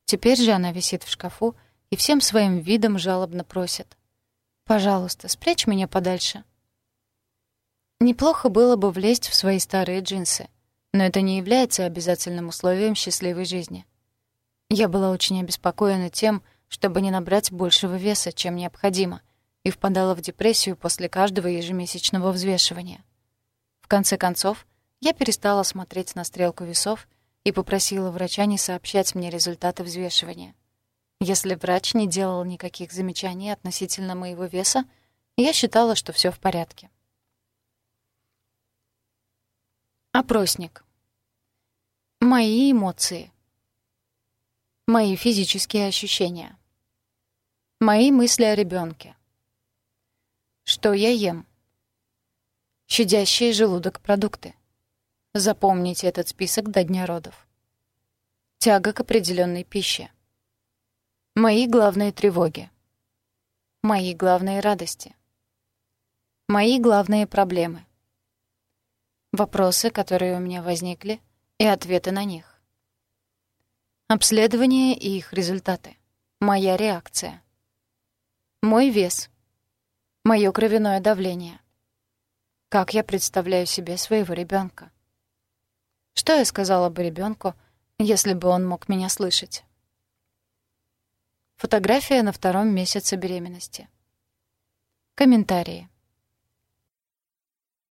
Теперь же она висит в шкафу и всем своим видом жалобно просит. «Пожалуйста, спрячь меня подальше». Неплохо было бы влезть в свои старые джинсы, но это не является обязательным условием счастливой жизни. Я была очень обеспокоена тем, чтобы не набрать большего веса, чем необходимо, и впадала в депрессию после каждого ежемесячного взвешивания. В конце концов, я перестала смотреть на стрелку весов и попросила врача не сообщать мне результаты взвешивания. Если врач не делал никаких замечаний относительно моего веса, я считала, что все в порядке. Опросник. Мои эмоции. Мои физические ощущения. Мои мысли о ребенке. Что я ем? Щадящие желудок продукты. Запомните этот список до дня родов. Тяга к определенной пище. Мои главные тревоги. Мои главные радости. Мои главные проблемы. Вопросы, которые у меня возникли, и ответы на них. Обследование и их результаты. Моя реакция. Мой вес. Моё кровяное давление. Как я представляю себе своего ребёнка. Что я сказала бы ребёнку, если бы он мог меня слышать? Фотография на втором месяце беременности. Комментарии.